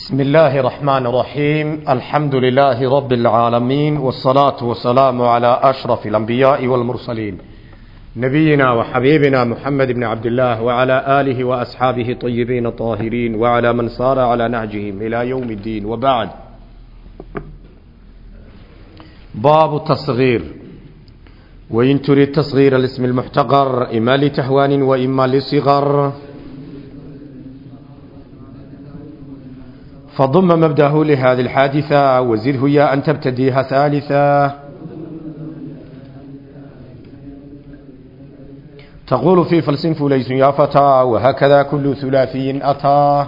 بسم الله الرحمن الرحيم الحمد لله رب العالمين والصلاة والسلام على أشرف الأنبياء والمرسلين نبينا وحبيبنا محمد بن عبد الله وعلى آله وأصحابه طيبين طاهرين وعلى من صار على نهجهم إلى يوم الدين وبعد باب التصغير وإن تريد تصغير الاسم المحتقر إما لتهوان وإما لصغر فضم مبداه لهذه الحادثة وزده يا أن تبتديها ثالثة تقول في فلس فليس يا فتى وهكذا كل ثلاثي أتى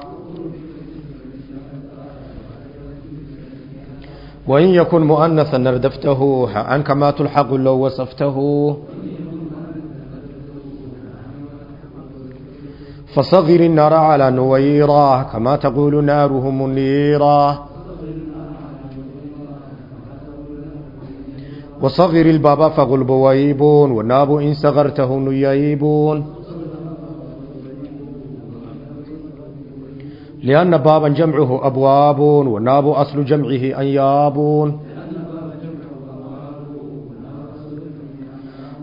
وإن يكن مؤنثا نردفته عن كما تلحق لو وصفته فصغر النار على نويرة كما تقول نارهم منيرة وصغر الباب فقل بويبون والناب إن صغرته نييبون لأن بابا جمعه أبواب والناب أصل جمعه أنيابون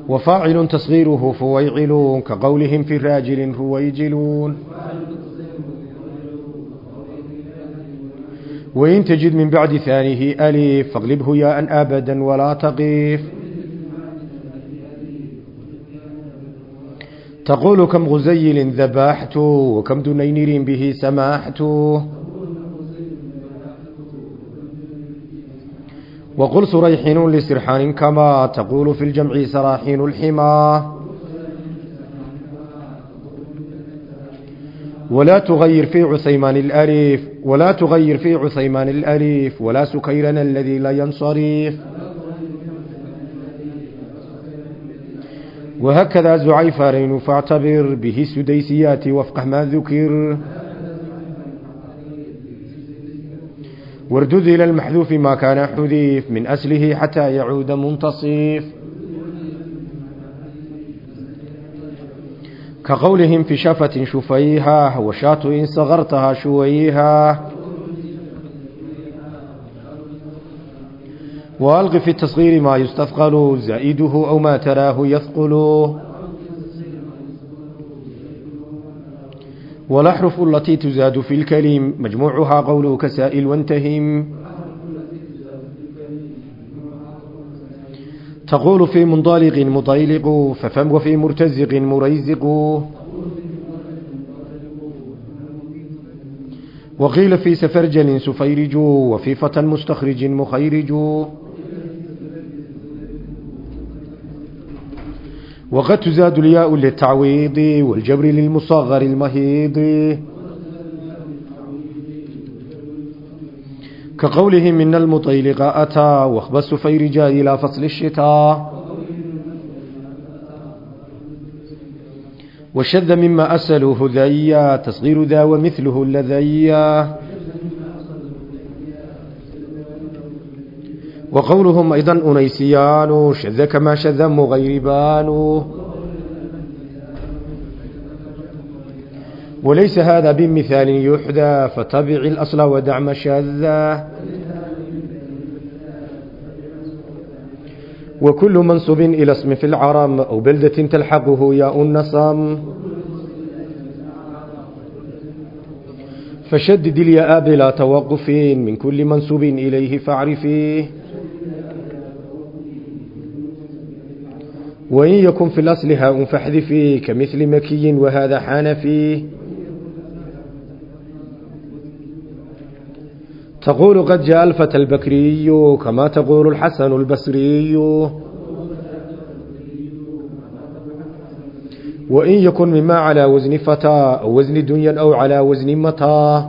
وفاعل تصغيره فويعلون كقولهم في راجل فويجلون وإن تجد من بعد ثانيه أليف فاغلبه ياء أبدا ولا تقيف تقول كم غزيل ذبحت وكم دنينير به سماحت وقل سريحين لسرحان كما تقول في الجمع سراحين الحمى ولا تغير في عثيمان الأليف ولا تغير في عثيمان الأليف ولا سكيرنا الذي لا ينصرف وهكذا زعيفرين فاعتبر به سديسيات وفقه ما ذكر واردد إلى المحذوف ما كان حذيف من أسله حتى يعود منتصف. كقولهم في شفة شفيها وشاة إن صغرتها شويها. وألغ في التصغير ما يستثقل زائده أو ما تراه يثقل. والأحرف التي تزاد في الكلم مجموعها قوله كسائل وانتهم تقول في منطلق مطيلق ففم وفي مرتزق مريزق. وقيل في سفرجل سفيرج وفي فتى مستخرج مخيرج. وقد تزاد الياء للتعويض والجبر للمصغر المهيض كقولهم من المطيلق أتى واخبى السفيرج إلى فصل الشتاء وشذ مما أسله ذيا تصغير ذا ومثله اللذيا وقولهم أيضا أنيسيان شذ كما شذ مغيربان وليس هذا بمثال يحدى فتبع الأصل ودع ما شذا وكل منصب إلى اسم في العرم أو بلدة تلحقه ياء النصم فشدد الياء بلا توقف من كل منصوب إليه فاعرفيه وإن يكن في الأصل هاء فاحذفيه كمثل مكي وهذا حان فيه تقول قد جاء الفتى البكري كما تقول الحسن البصري. وإن يكن مما على وزن فتى أو وزن دنيا أو على وزن متى.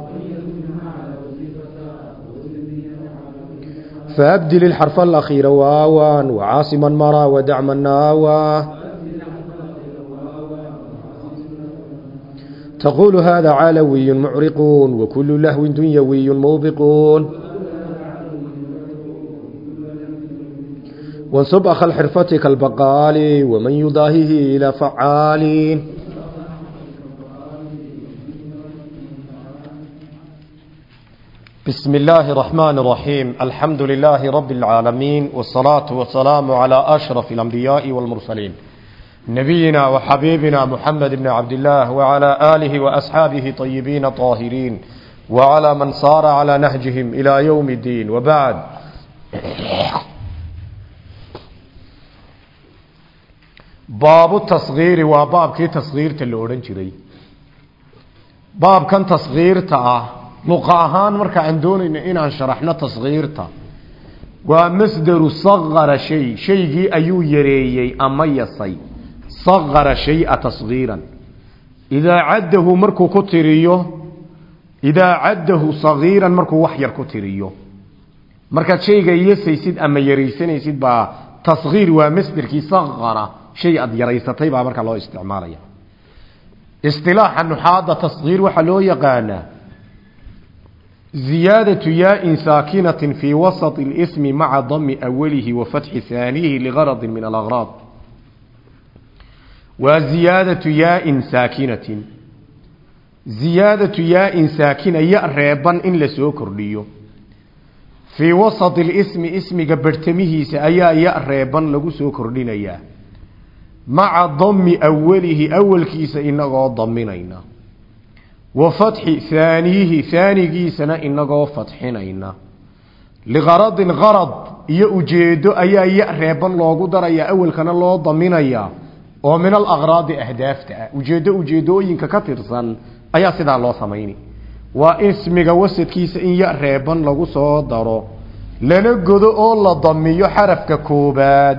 فأبدل الحرف الأخير واوا وعاصما مرى ودعما ناوى تقول هذا علوي معرقون وكل لهو دنيوي موبقون وانصب أخ الحرفة كالبقال ومن يضاهيه إلى فعال بسم الله الرحمن الرحيم الحمد لله رب العالمين والصلاة والسلام على أشرف الأنبياء والمرسلين نبينا وحبيبنا محمد بن عبد الله وعلى آله وأصحابه طيبين طاهرين وعلى من صار على نهجهم إلى يوم الدين وبعد باب التصغير وباب كي تصغير تلورن جري باب كان تصغير تا luqa ahaan marka aan doonayno inaan sharaxno tasgiirta waa masdaru sagara shay. Shaygii ayuu yareeyey ama yasay. Sagara shaya tasgiiran idaa caddahu markuu ku tiriyo idaa caddahu sagiiran markuu wax yar ku tiriyo. Markaad shayga yasaysid ama yaraysanaysid baa tasgiir waa masderkii sagara shay aad yaraysatay baa markaa loo isticmaalaya. Istilaaxa زيادة ياء ساكنة في وسط الاسم مع ضم أوله وفتح ثانيه لغرض من الأغراض وزيادة ياء ساكنة زيادة ياء ساكنة يأريبا إن لسوكر ليو في وسط الاسم اسم قبرتمه سأيا يأريبا لغو سوكر لنا مع ضم أوله أول كيس إنه ضمنينا wafatxi haaniyihi haanigiisana inagoo fatxinayna. Liqaradin qarad iyo ujeedo ayaa ya reeban loogu darayaa awelkana loo daminayaa. Oo min alaqraadi ahdaafta ah ujeedo ujeedooyinka ka tirsan ayaa sidaa loo samayni. Waa ismiga wasadkiisa in ya reeban lagu soo daro. Lana godo oo la damiyo xarafka koobaad.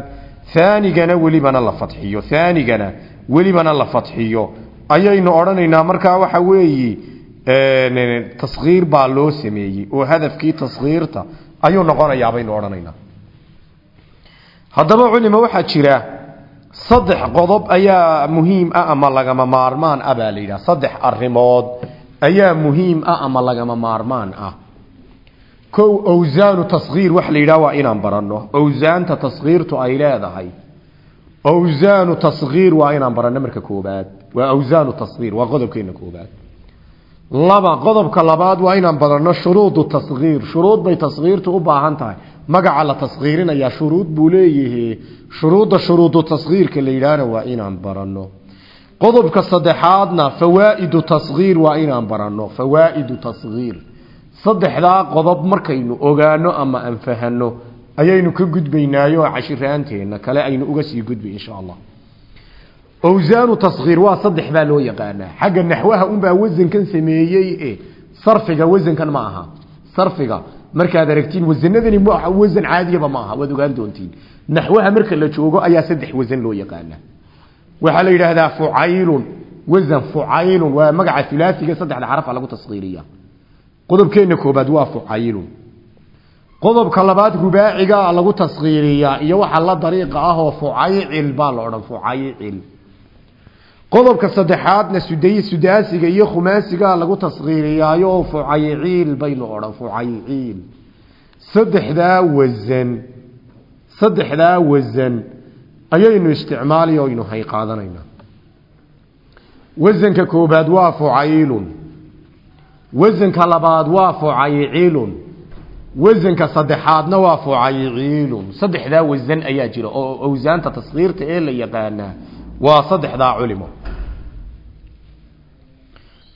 Haanigana welibana la fadxiyo haanigana welibana la fadxiyo ayaynu odhanaynaa markaa waxa weeye taskiir baa loo sameeyey oo hadafkii taskiirta ayuu noqonayaa baynu odhanaynaa. Haddaba culima waxaa jira saddex qodob ayaa muhiim ah ama lagama maarmaan ah baa la saddex arrimood ayaa muhiim ah ama lagama maarmaan ah. Kow awsaanu taskiir waxa la yidhaha waa inaan baranno. Awsaanta taskiirtu ay leedahay. Awsaanu taskiir waa inaan baranno. Marka koobaad waa awsaanu tasgiir waa qodobkeena koobaad laba qodobka labaad waa inaan badanno shuruudu tasgiir. Shuruud bay tasgiirtu u baahan tahay. Magaca la tasgiirinayaa shuruud buu leeyahay. Shuruudda shuruudu tasgiirka la yidhaahna waa inaan baranno. Qodobka saddexaadna fawaa'idu tasgiir waa inaan baranno. Fawaa'idu tasgiir. Saddexdaa qodob markaynu ogaano ama aan fahanno ayaynu ka gudbaynaayo cashiraanteenna kale aynu uga sii gudbay insha allah awsaanu taskhiir waa saddex baa loo yaqaanaa. Xagga naxwaha unbaa wasankan sameeyey sarfiga wasankan ma aha. Sarfiga. Markaad aragtiin wasanadani wasan caadiyaba ma aha waad ogaan doontiin. Naxwaha marka la joogo ayaa saddex wasan loo yaqaanaa. Waxaa la yidhaahdaa fucaylun. Wasan fucaylun waa magaca hulaasiga saddexda xarafa lagu taskhiiriya qodobkeena koobaad waa fucaylun. Qodobka labaad rubaaciga lagu taskhiiriyaa iyo waxa la dariiqa ah oo fucaycil qodobka saddexaadna suday sudaasiga iyo khumaasiga lagu tasqiiriyaayo fucayciil baynu odhan fucayciil. Saddexdaa wasan saddexdaa wasan ayaynu isticmaali o aynu hay qaadanaynaa wasanka koobaad waa fucaylun wasanka labaad waa fucaycilun. Wasanka saddexaadna waa fucayciilun. Saddexdaa wasan ayaa jira oo awsaanta taskiirta ee la yaqaanaa waa saddexdaa culimo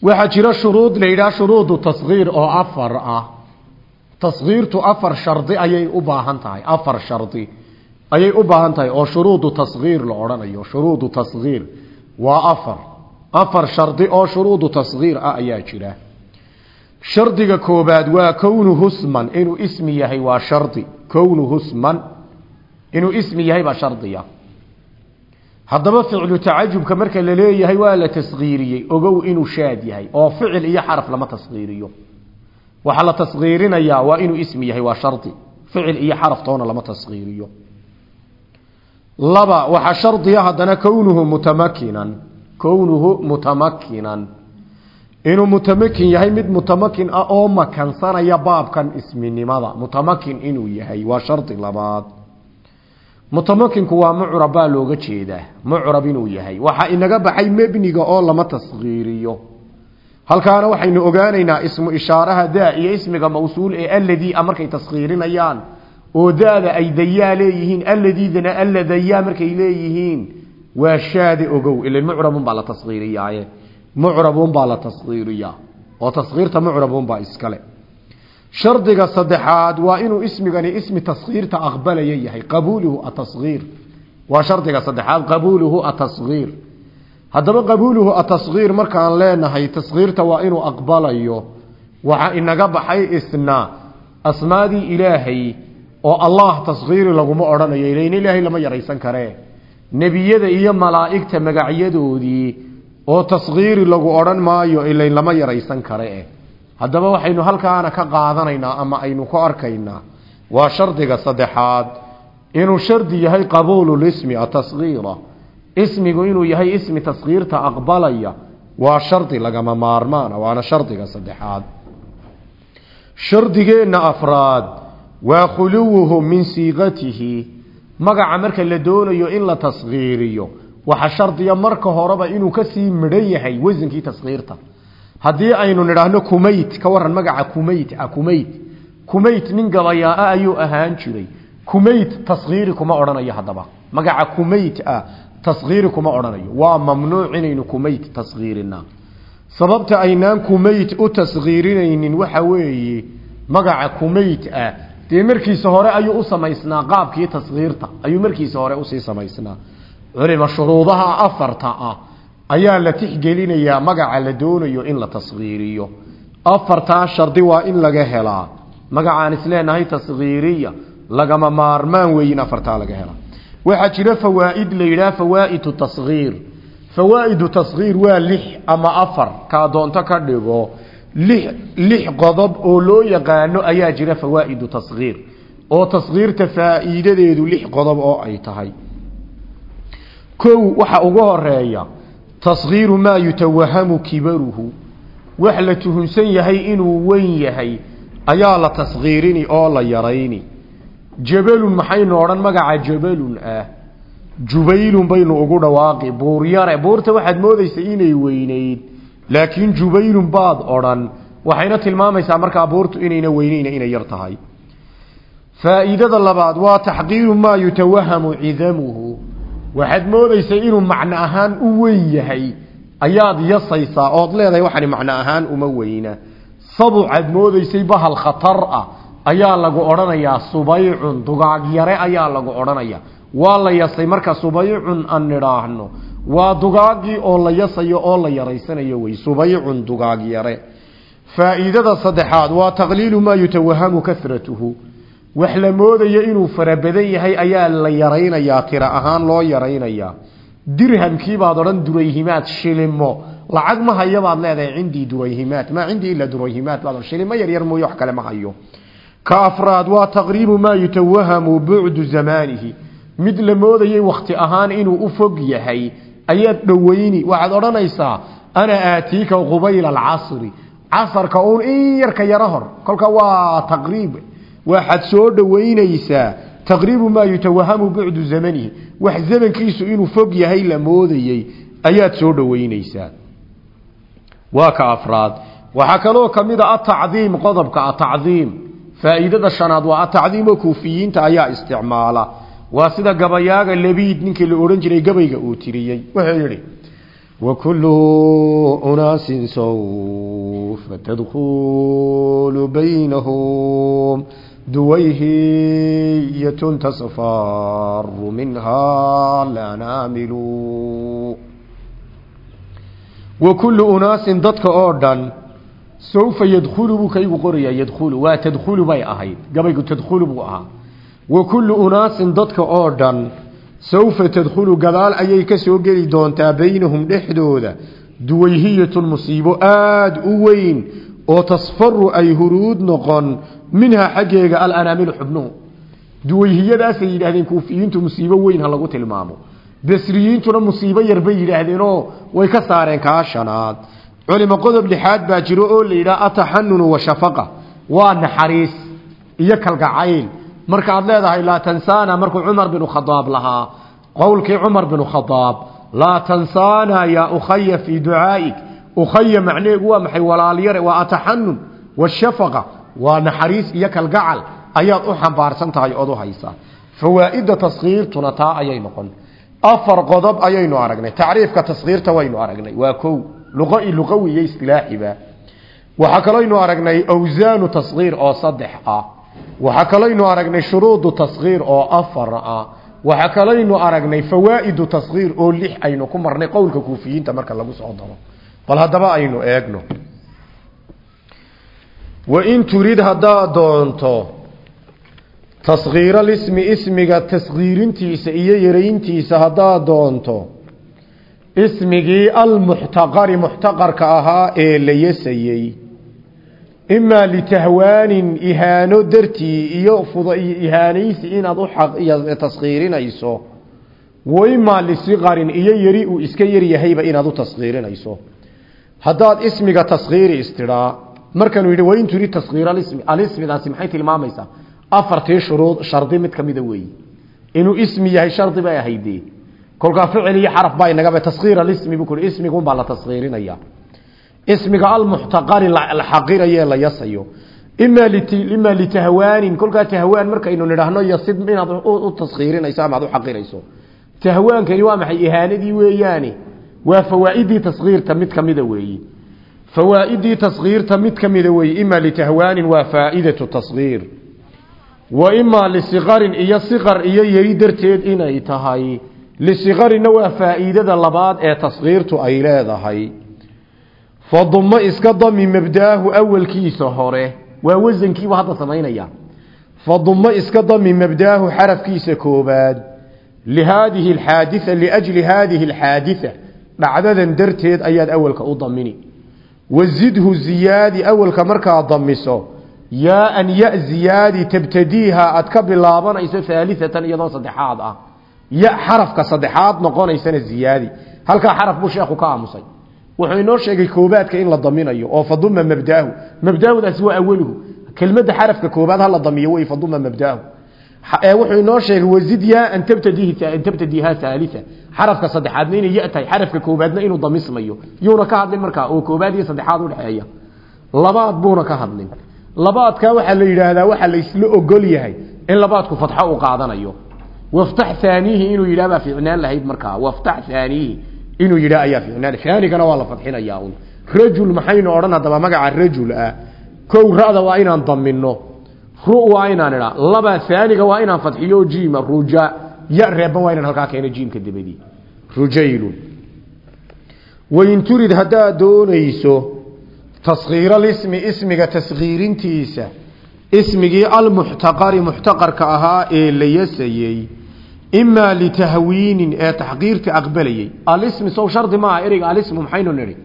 waxaa jira shuruud la yidhaha shuruudu taskhiir oo afar ah. Taskhiirtu afar shardi ayay u baahan tahay afar shardi ayay u baahan tahay oo shuruudu taskhiir la odhanayo shuruudu taskhiir waa afar. Afar shardi oo shuruudu taskhiir ah ayaa jira. Shardiga koobaad waa kownuhu sman inuu ismi yahay waa shardi. Kownuhu sman inuu ismi yahay baa shardiya haddaba ficlu tacajubka marka la leeyahay waa la tasqiiriyey. Ogow inuu shaad yahay oo ficil iyo xaraf lama tasqiiriyo. Waxaa la tasqiirinayaa waa inuu ismi yahay waa shardi ficil iyo xaraf toona lama tasqiiriyo. Laba waxaa shardiya haddana kownuhu mutamakinan. Kownuhu mutamakinan. Inuu mutamakin yahay mid mutamakin ah oo makansanaya baabkan isminimada. Mutamakin inuu yahay waa shardi labaad mutamakinku waa mucrab baa looga jeedaa. Mucrab inuu yahay. Waxaa inaga baxay mebniga oo lama taskiiriyo halkaana waxaynu ogaanaynaa ismu ishaaraha daa iyo ismiga mawsuul ee alladii markay taskhiirinayaan oo daada ay dayaa leeyihiin alladiidana alla dayaa markay leeyihiin. Waa shaade ogow ila mucrabun baa la taskhiiriyaaye mucrabun baa la taskhiiriyaa oo taskhiirta mucrabun baa iskale shardiga saddexaad waa inuu ismigani ismi taskhiirta aqbalaya yahay qabuuluhu atashiir waa shardiga saddexaad qabuuluhu atashiir haddaba qabuuluhu atashiir markaan leenahay taskhiirta waa inuu aqbalayo. Waxa inaga baxay isna asmaadii ilaahay oo allah taskhiiri laguma odhanayo ilayn ilaahay lama yaraysan karee nebiyada iyo malaa'igta magacyadoodii oo taskhiiri lagu odhan maayo ilayn lama yaraysan kare haddaba waxaynu halkaana ka qaadanaynaa ama aynu ku arkaynaa waa shardiga saddexaad. Inuu shardi yahay qabuululismi atashiira ismigu inuu yahay ismi taskhiirta aqbalaya waa shardi lagama maarmaana waana shardiga saddexaad. Shardigeenna afraad waa khuluwuhu min siiqatihi magaca marka la doonayo in la taskhiiriyo waxa shardiya marka horeba inuu ka sii midhan yahay wasankii taskhiirta haddii aynu nidhaahno kumayt ka waran magaca kumayt ah kumayt. Kumayt nin gabayaa ayuu ahaan jiray. Kumayt taskhiiri kuma odhanayo haddaba. Magaca kumayt ah taskhiiri kuma odhanayo. Waa mamnuuc inaynu kumayt taskhiirinaa sababta aynaan kumayt u taskhiirinaynin waxa weeye magaca kumayt ah dee markiisa hore ayuu u samaysnaa qaabkii taskhiirta ayuu markiisa hore u sii samaysnaa. Culima shuruudaha afarta ah ayaa la tixgelinayaa magaca la doonayo in la tasgiiriyo afartaa shardi waa in laga helaa. Magacaan isleenahay tasgiiriya lagama maarmaan weyin afartaa laga helaa. Waxaa jira fawaaid la yidhaha fawaa'idu tasgiir fawaa'idu tasgiir waa lix ama afar kaa doonto ka dhigo. Lix lix qodob oo loo yaqaano ayaa jira fawaa'idu tasgiir oo tasgiirta faa'iidadeedu lix qodob oo ay tahay. Kow waxa ugu horreeya tasgiiru maa yutawahamu kibaruhu. Wax la tuhunsan yahay inuu weyn yahay ayaa la tasgiirini oo la yarayni. Jabalun maxaynu odhan magaca jabalun ah. Jubaylun baynu ugu dhawaaqi. Buuryare buurta waxaad moodaysa inay weynayd. Laakiin jubaylun baad odhan. Waxayna tilmaamaysaa markaa buurtu inayna weyneyna inay yar tahay. Faa'iidada labaad waa taxqiiru maa yutawahamu cidamuhu waxaad moodaysay inuu macno ahaan u weyn yahay. Ayaad yasaysaa ood leedahay waxani macno ahaan uma weyna. Sabucaad moodaysay bahal khatar ah. Ayaa lagu odhanayaa subaycun dugaag yare ayaa lagu odhanaya waa la yasay marka subaycun an nidhaahno. Waa dugaagii oo la yasayo oo la yaraysanayo wey subaycun dugaag yare. Faa'iidada saddexaad waa taqliilu maa yutawahamu kasratuhu wax la moodayo inuu farabadan yahay ayaa la yaraynayaa tira ahaan loo yaraynayaa. Dirhamkiibaad odhan durayhimaad shilimo. Lacag ma hayo baad leedahay cindii durayhimaad. Maa cindii ilaa durayhimaad baad shilimo yaryar mooye wax kale ma hayo. Ka afraad waa taqriibu maa yutawahamu bucdu zamaanihi. Mid la moodayay wakti ahaan inuu u fog yahay ayaad dhoweyni waxaad odhanaysaa ana aatiika qubayla alcasri. Casarka uun in yarka yaro hor. Kolka waa taqriib waxaad soo dhoweynaysaa taqriibu maa yutawahamu bucdu zamanihi wax zamankiisu inuu fog yahay la moodayey ayaad soo dhoweynaysaa waa ka afraad. Waxaa kaloo ka mid a atacdiim qodobka atacdiim faa'iidada shanaad waa atacdiim oo kuufiyiinta ayaa isticmaala. Waa sida gabayaaga labiid ninkii la odhan jiray gabayga uu duwayhiyة tsfar minha lanaamilu wa kulu unaasin dadka oo dhan sawfa yadkhulu buu kaygu qorayaa yadkhulu waa tadkhulu bay ahayd gabaygu tadkhulu buu ahaa wa kullu unaasin dadka oo dhan sawfa tadkhulu gadaal ayay ka soo geli doontaa beynahum dhexdooda duwayhiyatun musiibo aada u weyn oo tasfaru ay huruud noqon minhaa xaggeega alanaamilu xubnuhu duwayhiyadaasay yidhaahdeen kuufiyiintu musiibo weyn ha lagu tilmaamo. Basriyiintuna musiibo yar bay yidhaahdeenoo way ka saareen kaa shanaad. Culimo qodob lixaad baa jiro oo la yidhaha ataxanunu washafaqa waa naxariis iyo kalgacayl. Markaad leedahay laa tansaana markuu cumar binu khadaab lahaa. Qowlkii cumar binu khadaab laa tansaana yaa ukhaya fii ducaa'ik. Ukhaya macneegu waa maxay walaalyare waa ataxanun waa naxariis iyo kalgacal ayaad u xambaarsan tahay ood u haysaa. Fawaa'ida taskiirtuna taa ayay noqon. Afar qodob ayaynu aragnay. Tacriifka taskiirta waynu aragnay. Waa kow. Luqai luqawi iyo istilaaxiba waxaa kaloynu aragnay awsaanu taskiir oo saddex ah waxaa kaloynu aragnay shuruudu taskiir oo afar ah waxaa kaloynu aragnay fawaa'idu taskiir oo lix aynu ku marnay qowlka kuufiyiinta marka lagu soo daro. Bal haddaba aynu eegno wain turid haddaad doonto taskiiralismi ismiga taskiirintiisa iyo yarayntiisa haddaad doonto ismigii almuxtaqari muxtaqarka ahaa ee la yasayey imaa litahwaanin ihaano dartii iyo ihaanaysi inaad u taskiirinayso wa imaa lisiqarin iyo yari uu iska yaryahayba inaad u taskiirinayso haddaad ismiga taskiiri istidhaa markanuu yidhi wain turid taskiir alismi alismidaasi maxay tilmaamaysaa? Afartii shuruud shardi mid kamida weeyi. Inuu ismi yahay shardi bay ahaydee. Kolkaa ficil iyo xaraf baa inagaba taskiir alismi buu ku ismigun baa la taskiirinaya ismiga almuxtaqari la xaqiraye la yasayo. Ima ima litahwaanin kolkaa tahwaan markaynu nidhaahno yasid inaad u taskiirinayso ama ad u xaqirayso. Tahwaankani waa maxay? Ihaanadii weeyaane waa fawaaidii taskiirta mid kamida weeyi fawaaidii taskiirta mid kamida weeyi ima litahwaanin waa faaidatu taskiir wa imaa lisiqarin iyo siqar iyo yeri darteed inay tahay lisiqarina waa faa'iidada labaad ee taskiirtu ay leedahay fadumo iska dami mabdaahu awalkiisa hore waa wasankiiba hadda samaynaya fadumo iska dami mabdaahu xarafkiisa koobaad lihaadihi alxaaditha liajli haadihi alxaaditha dhacdadan darteed ayaad awalka u damini wazidhu ziyaadi awalka markaad damiso yaa an ya ziyaadi tabtadiiha aad ka bilaabanayso haaliatan iyadoo saddexaad ah. Ya xarafka saddexaad noqonaysana ziyaadi. Halkaa xaraf buu sheekhu ka aamusay. Wuxuu inoo sheegay koobaadka in la daminayo oo faduma mabdaahu. Mabdaahudaasi waa awaluhu kelmadda xarafka koobaad ha la damiyo wey faduma mabdaahu. Wuxuu inoo sheegay wazid yaa an tabtadihi an tabtadiha thalitha xarafka saddexaadna inay ya tahay. Xarafka koobaadna inuu damismayo. Yuuna ka hadlin markaa oo koobaad iyo saddexaad udhexeeya labaad buuna ka hadlin. Labaadka waxaa la yidhaahdaa waxaa la isla ogol yahay in labaadku fatxo u qaadanayo. Waftax haanihi inuu yidhah baa ficnaan lahayd markaa waftax haanihi inuu yidhah ayaa ficnaan. Haanigana waa la fadxinayaa un rajul maxaynu odhan? Haddaba magaca rajul ah. Kow ra'da waa inaan damino ru waa inaan idhaa. Laba haaniga waa inaan fadxiyo jiima ruja ya reeban waa inaan halkaa keeno jiimka dabadii rujaylun. Wain turid haddaad doonayso taskiiralismi ismiga taskiirintiisa ismigii almuxtaqari muxtaqarka ahaa ee la yasayey imaa litahwiinin ee taxqiirka aqbalayey alismi sow shardi maaha ereyga alismu maxaynu nidhi?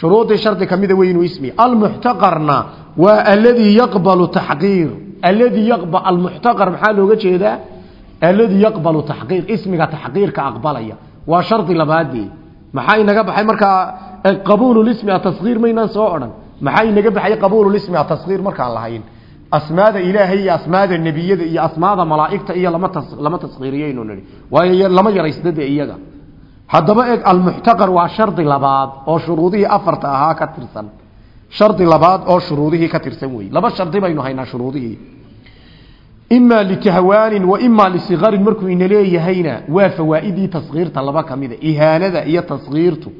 Shuruudii shardi kamida weynu ismi. Almuxtaqarna waa aladii yaqbalu taxqiir. Aladii yaqba almuxtaqar maxaa looga jeedaa aladii yaqbalu taxqiir ismiga taxqiirka aqbalaya. Waa shardi labaadee maxaa inaga baxay markaa qabuululismi ataskiir maynaan soo odhan. Maxaa inaga baxay qabuululismi ataskiir markaan lahayn? Asmaada ilaahay iyo asmaada nebiyada iyo asmaada malaa'igta iyo lama lama taskiiriyaynu nihi waayo lama yaraysdade iyaga. Haddaba eeg almuxtaqar waa shardi labaad oo shuruudihii afarta ahaa ka tirsan. Shardi labaad oo shuruudihii ka tirsan wey laba shardi baynu haynaa imaa litahwaanin wa imaa lisikarin markuu ina leeyahayna waa fawaaidii taskiirta laba kamida ihaanada iyo taskiirtu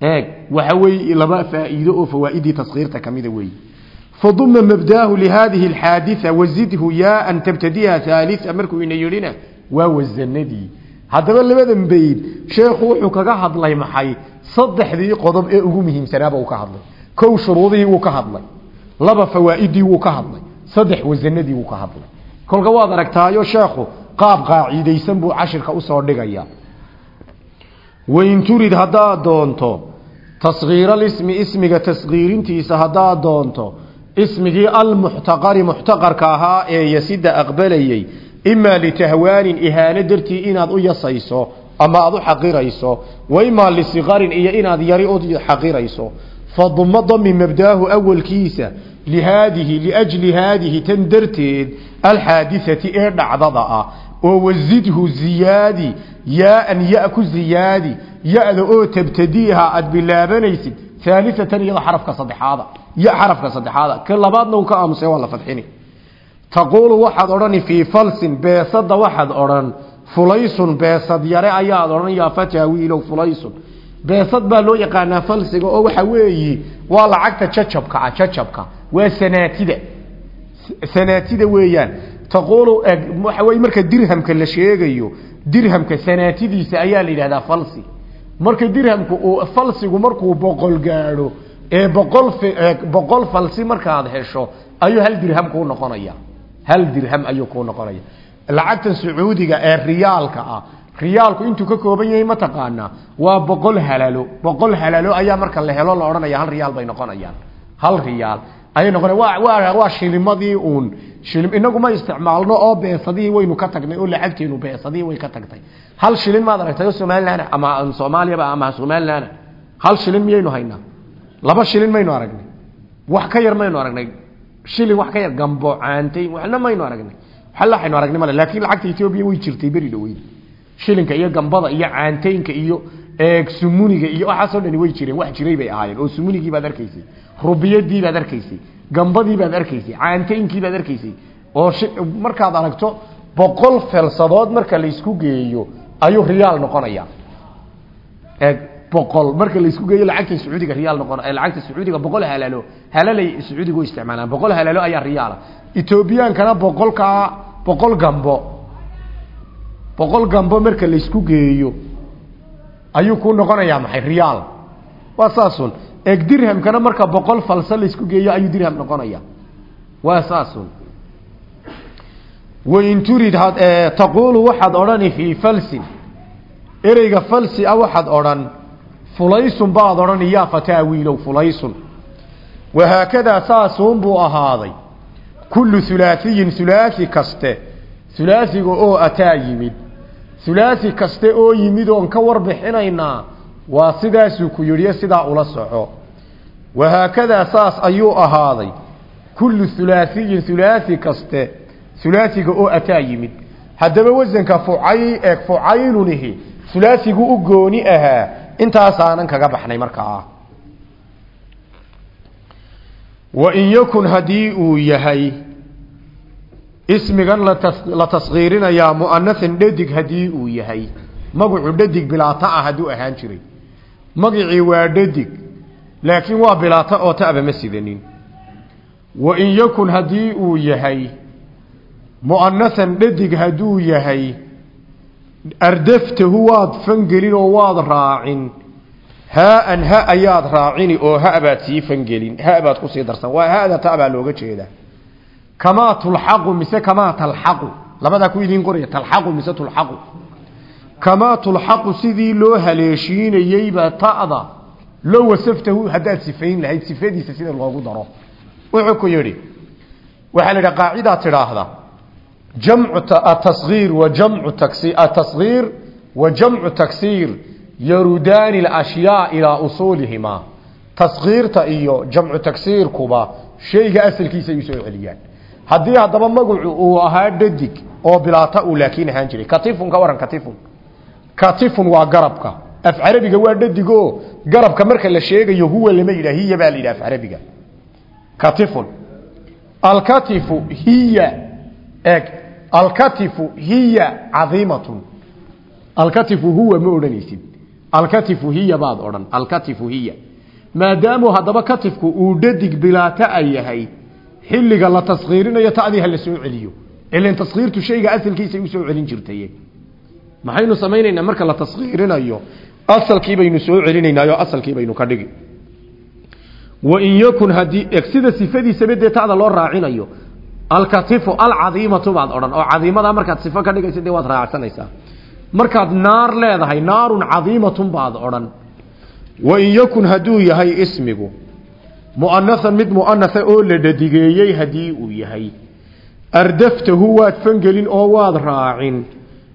eeg waxa weeye laba faa'iido oo fawaaidii taskiirta kamida wey faduma mabdaahu lihadihi alxaaditha wazidhu yaaan tabtadiha haalisa markuu ina yidhina waa wasanadii haddaba labadan bayd sheekhu wuxuu kaga hadlay maxay saddexdii qodob ee ugu muhiimsanaaba uu ka hadlay. Kow shuruudihii wuu ka kolka waad aragtaayo sheekhu qaab qaacidaysan buu cashirka u soo dhigaya. Wain turid haddaad doonto taskiiralismi ismiga taskiirintiisa haddaad doonto ismigii almuxtaqari muxtaqarka ahaa ee yasida aqbalayey imaa litahwaanin ihaano dartii inaad u yasayso ama aad u xaqirayso wa imaa lisikarin iyo inaad yari u xaqirayso. Faduma dami mabdaahu awalkiisa liajli haadihi tan darteed alxaadisati ee dhacdada ah. oo wazidhu ziyaadi yaa-an ya ku ziyaadi ya-da oo tabtadiiha aada bilaabanaysid haaliatan iyada xarafka saddexaada ya xarafka saddexaada ka labaadna uu ka aamusay waa la fadxini taquulu waxaad odhani fii falsin beesada waxaad odhan fulaysun beesad beesad baa loo yaqaanaa falsiga oo waxa weeyi waa lacagta jajabka ah jajabka. Waa sanaatida. Sanaatida weeyaan. Taquulu waxa wey marka dirhamka la sheegayo dirhamka sanaatidiisa ayaa la yidhahdaa falsi. Marka dirhamku uu falsigu markuu boqol gaadho ee boqol boqol falsi markaad hesho ayuu hal dirham kuu noqonaya hal dirham ayuu kuu noqonaya lacagtan sacuudiga ee riyaalka ah riyaalku intuu ka kooban yahay mataqaanaa waa boqol halalo. Boqol halalo ayaa marka la helo la odhanaya hal riyaal bay noqonayaan. Hal riyaal. Ayay noqona waa waa shilimadii uun. Shilim inagu ma isticmaalno oo beesadihii waynu ka tagnay oo lacagteenu beesadihii way ka tagtay. Hal shilin maad aragtay oo ama Soomaaliyaba ama Soomaaliland hal shilin miyaynu haynaa? Laba shilin maynu aragnay. Wax ka yar maynu aragnay. Shilin wax ka yar gambo waxna maynu aragnay. Waxa waxaynu aragnay male laakiin lacagta Ethiopia way jirtay bari dhaweyd shilinka iyo gambada iyo caanteynka iyo eeg sumuniga iyo waxaasoo dhani way jireen. Wax jiray bay ahaayeen. Oo sumunigii baad arkaysay rubiyadii baad arkaysay gambadii baad arkaysay caanteynkii baad arkaysay. Oo markaad aragto boqol felsadood marka la isku geeyo ayuu riyaal noqonaya eeg boqol marka la isku geeyo lacagta sacuudiga riyaal noqon lacagta sacuudiga boqol halalo halalay sacuudiga u isticmaalaan. Boqol halalo ayaa riyaal ethiopiankana boqolka boqol gambo boqol gambo marka la isku geeyo ayuu ku noqonayaa maxay riyaal? Waa saasun eeg dirhamkana marka boqol falsa la isku geeyo ayuu dirham noqonaya. Waa saasun wain turid taquulu waxaad odhani fii falsin. Ereyga falsi a waxaad odhan fulaysun baad odhani yaa fataa wiilow fulaysun wahaakadaa saasuunbuu ahaaday. Kullu hulaasiyin hulaasi kaste. Hulaasiga oo ataa yimid hulaasi kaste oo yimid oon ka warbixinaynaa waa sidaasuu ku yidhi sidaa ula soco. Wahaakadaa saas ayuu ahaaday kullu hulaasiyin hulaasi kaste hulaasiga oo ataa yimid. Haddaba wasanka fucay eeg fucaylunihi hulaasigu u gooni ahaa intaasaanan kaga baxnay markaa. Wain yakun haddii uu yahay ismigan la taskiirinayaa mu'anahan dhadig haddii uu yahay. Magacu dhadig bilaata ah hadduu ahaan jiray. Magacii waa dhadig laakiin waa bilaata oo ta'ba ma sidanin. Wain yakun haddii uu yahay mu'anahan dhadig hadduu yahay ardaftahu waad fangelin oo waad raacin. Haa-an ha ayaad raacini oo ha baad sii fangelin. Ha baad ku sii darsan. Waa hada ta baa looga jeedaa kamaa tulxaqu mise kamaa talxaqu labadaa ku idiin qoraya talxaqu mise tulxaqu kamaa tulxaqu sidii loo haleeshiinayeyba ta'da loo wasaftahu haddaad sifayn lahayd sifadiisa sida loogu daro wuxuu ku yidhi waxaa la yidhaha qaacidaa tidhaahda jamcu atasgiir wa jamcu taksi atasgiir wa jamcu taksiir yarudaani alashyaa ilaa usuulihimaa tasgiirta iyo jamcu tagsiirkuba shayga asalkiisa ay u soo celiyaan haddii haddaba magacu uu ahaa dhadig oo bilaata uu laakiin ahaan jiray. Katifun ka waran katifun. Katifun waa garabka. Af carabiga waa dhadigoo garabka marka la sheegayo huwa lama yidhah hiya baa la yidhah af carabiga. Katifun. Alkatifu hiya eg. Alkatifu hiya cadiimatun. Alkatifu huwa ma odhanaysid. Alkatifu hiya baad odhan. Alkatifu hiya. Maadaamu haddaba katifku uu dhadig bilaata a yahay xilliga la taskiirinayo tadii ha la soo celiyo. Ilan taskiirtu shayga asalkiisa u soo celin jirtay. Maxaynu samaynaynaa marka la taskiirinayo asalkii baynu soo celinaynaayo asalkii baynu ka dhigi. Wain yakun haddii eg sida sifadiisaba dee tada loo raacinayo alkatifu alcadiimatu baad odhan oo cadiimadaa markaad sifo ka dhigaysa dee waad raacsanaysaa. Markaad naar leedahay naarun cadiimatun baad odhan. Wain yakun hadduu yahay ismigu mu'anahan mid mu'anatha oo la dhadigeeyey haddii uu yahay. Ardaftahu waad fangelin oo waad raacin.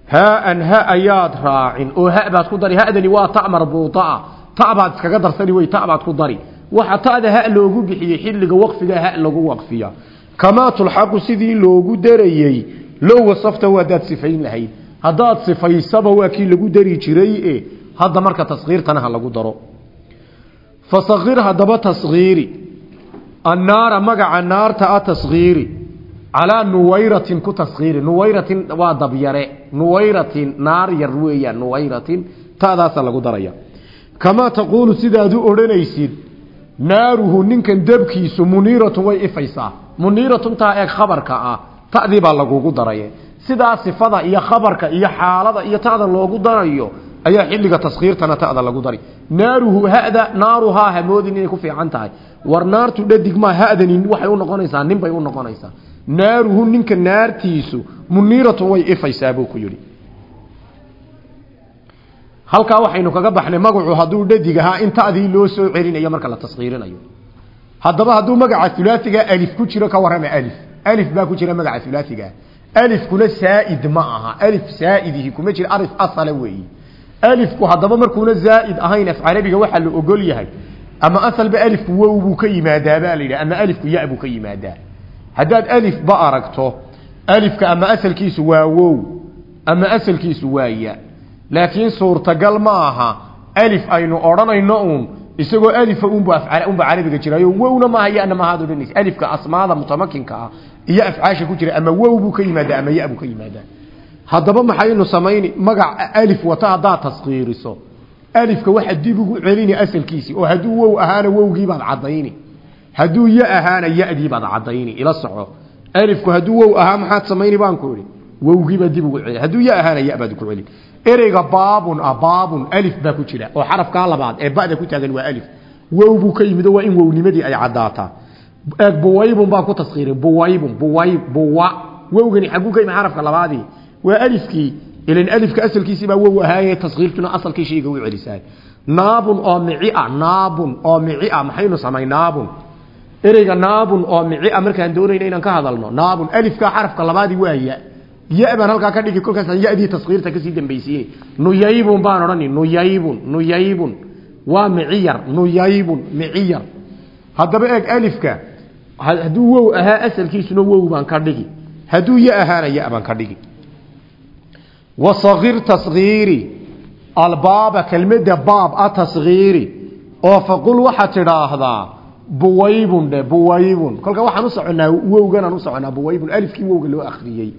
Haa-an ha ayaad raacin. Oo ha baad ku dari. Hadani waa ta marbuutaa ta baad iskaga darsani wey ta baad ku dari. Waxa ta'da ha loogu bixiyey xilliga waqfiga ha lagu waqfiya. Kamaa tulxaqu sidii loogu darayey. Low wasaftahu haddaad sifayn lahayd. Haddaad sifaysaba waa kii lagu dari jiray e hadda marka taskiirtana ha lagu daro fasakir haddaba taskiiri annaara magaca naarta a taskiiri calaa nuwayratin ku taskiiri nuwayratin waa dabyare nuwayratin naar yar weeyaan nuwayratin taadaasa lagu daraya kamaa taquulu sidaad u odhanaysid naaruhu ninkan dabkiisu muniiratun way ifaysaa muniiratun taa eeg khabarka ah ta'dii baa lagugu daraya sidaa sifada iyo khabarka iyo xaalada iyo ta'da loogu darayo ayaa xilliga taskiirtana ta'da lagu dari. Naaruhu hada naaruhaa hamoodin inay ku fiican tahay. War naartu dhadig maa hadani waxay u noqonaysaa nin bay u noqonaysaa. Naaruhu ninka naartiisu muniiratun way ifaysaa buu ku yidhi. Halkaa waxaynu kaga baxnay magacu hadduu dhadig ahaa in loo soo celinayo marka la taskiirinayo haddaba hadduu magaca ulaaiga alif ku jiro ka warrama alif. Alif baa ku jira magaca ulaaigaa alifkuna saa'id ma aha. Alif saaidihi kuma jira arif asala weeyi alifku haddaba markuuna zaa'id ahayn af carabiga waxaa la ogol yahay ama asalba alifku wow buu ka yimaadaa baa la ama alifku ya buu ka yimaadaa. Haddaad alif ba aragto alifka ama asalkiisu waa wow ama asalkiisu waa ya. Laakiin suurtagal ma aha alif aynu odhanayno uun isagoo alifa unba unba carabiga jiraayo wowna maaha yana maahaad odhanaysa alifka asmaada mutamakinka ah iyo afcaasha ku jira ama wow buu ka yimaadaa ama ya buu ka yimaadaa haddaba maxaynu samayni? magac alif wata haddaad taskiiriso alifka waxa dib ugu celini asalkiisii oo hadduu wow ahaana wowgiibaad caddayni. Hadduu ya ahaana yadiibaad caddayni ila soco. Alifku hadduu wow ahaa maxaad samayni baan ku idhi. Wowgiibaad dib ugu celi hadduu ya ahaana yabaad ku celin. Ereyga baabun ah alif baa ku jira. Oo xarafkaa labaad ee ba'da ku taagan waa alif. Wow buu ka yimid waa in wownimadii ay caddaataa. Buwaybun baa ku taskiirin buwaybun buwayb buwa. Wowgani xagguu ka yimid xarafka labaadii waa alifkii ilan alifka asalkiisii baa wow ahaaye taskiirtuna asalkii shayga u celisaa naabun oo mici ah naabun oo mici ah maxaynu samay naabun? Ereyga naabun oo mici ah markaan doonayna inaan ka hadalno. Naabun alifka xarafka labaadii waa ya ya baan halkaa ka dhigi kolkaasaan yadii taskiirta ka sii dambaysiini nuyaybun baan odhani nuyaybun nuyaybun. Waa miciyar nuyaybun miciyar haddaba eeg alifka hadduu wow ahaa asalkiisuna wow baan ka dhigi wasakir taskiiri albaaba kelmadda baab a taskiiri oo faqul waxaad tidhaahdaa buwaybun dhe buwaybun. Kolka waxaan u soconnaa wowganaan u soconnaa buwaybun. Alifkii wowga loo akriyey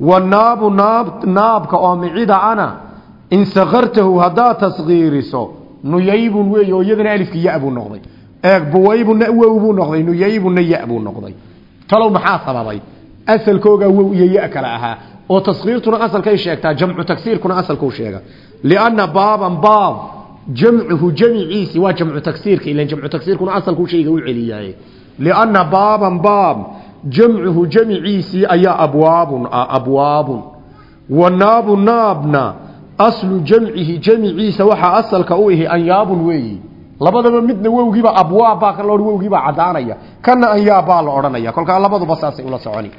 wanaabu naab naabka oo micida ana in sakartahu haddaad taskiiriso nuyaybun weey oo iyadana alifkii ya buu noqday. Eeg buwaybunna wow buu noqday nuyaybunna ya buu noqday. Talow maxaa ahaa oo taskiirtuna asalkay sheegtaa jamcu tagsiirkuna asalkuu sheega. Lianna baaban baab jamcuhu jamiciisi waa jamcu tagsiirka ilan jamcu tagsiirkuna asalkuu shayga u celiyaaye. Lianna baaban baab jamcuhu jamiciisii ayaa abwaabun ah abwaabun. Wanaabu naabna aslu jamcihi jamiciisa waxaa asalka u ihi anyaabun weeyi. Labadaba midna wowgiiba abwaab baa kan wowgiibaa caddaanaya. Kana anyaab baa la odhanaya. Kolkaa labaduba saasay ula soconi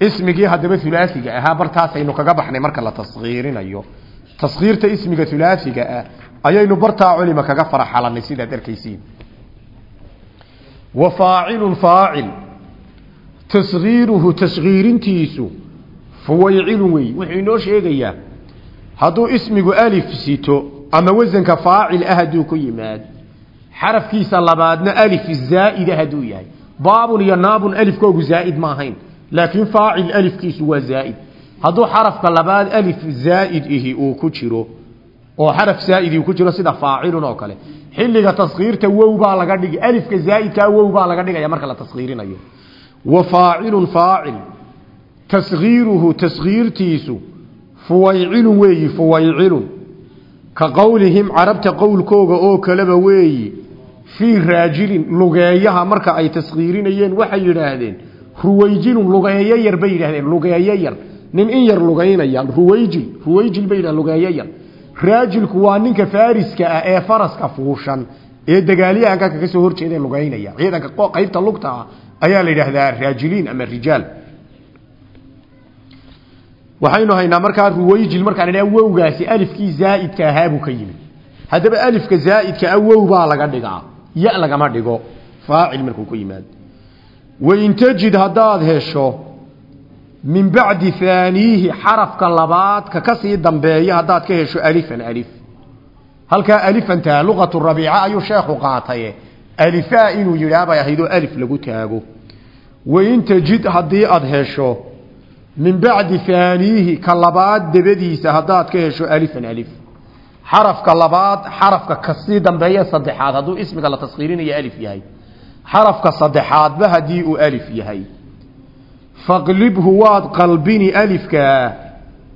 ismigii haddaba ulaaiga ahaa bartaasaynu kaga baxnay marka la taskiirinayo taskiirta ismiga ulaaiga ah ayaynu bartaa culima kaga faraxalanay sidaad arkaysiin. Wa faacilun faacil. Taskiiruhu taskiirintiisu fuwaycilun wey wuxuu inoo sheegayaa hadduu ismigu alif sito ama wasanka faacil ah hadduu ku yimaad xarafkiisa labaadna alif zaa'ida hadduu yahay. Baabun iyo naabun alifkoogu zaa'id ma laakiin faacil alifkiisu waa zaa'id. Hadduu xarafka labaad alif zaa'id ihi uu ku jiro oo xaraf zaa'id uu ku jiro sida faacilun oo kale. Xilliga taskiirta wow baa laga dhigi alifka zaa'idkaa wow baa laga dhigaya marka la taskiirinayo wa faacilun faacil. Taskiiruhu taskiirtiisu fuwaycilun weeyi fuwaycilun ka qowlihim carabta qowlkooga oo kaleba weeyi fii raajilin lugeeyaha marka ay taskiirinayeen waxay yidhaahdeen ruwayjilun lugeeyo yar bay yidhahdeen lugeeyo yar. Nin in yar lugaynaya ruwayjil ruwayjil bay yidhahdeen lugeeyo yar. Raajilku waa ninka faariska ah ee faraska fuushan. Ee dagaalyahanka kaga soo horjeeda lugaynaya ciidanka qaybta lugta ah ayaa la yidhaahdaa raajiliin ama rijaal. Waxaynu haynaa markaa ruwayjil markaan idhaa wowgaasi alifkii zaa'idka ahaabuu ka yimid. Haddaba alifka zaa'idka ah baa laga dhigaa ya lagama dhigo. Faacil markuu ku yimaado wain tajid haddaad hesho min bacdi haaniihi xarafka labaad ka sii dambeeya haddaad ka hesho alifan alif. Halkaa alifanta luqatu rabiica ayuu sheekhu qaatay. Alifaa inuu yidhaabay ahaydoo alif lagu taago. Wain tajid haddii aada hesho min bacdi haaniihi ka labaad dabadiisa haddaad ka hesho alifan alif. Xarafka labaad xarafka ka sii dambeeye saddexaad hadduu ismiga la taskhiirinayo alif yahay xarafka saddexaadba haddii uu alif yahay. Faqlibhu waad qalbini alifkaa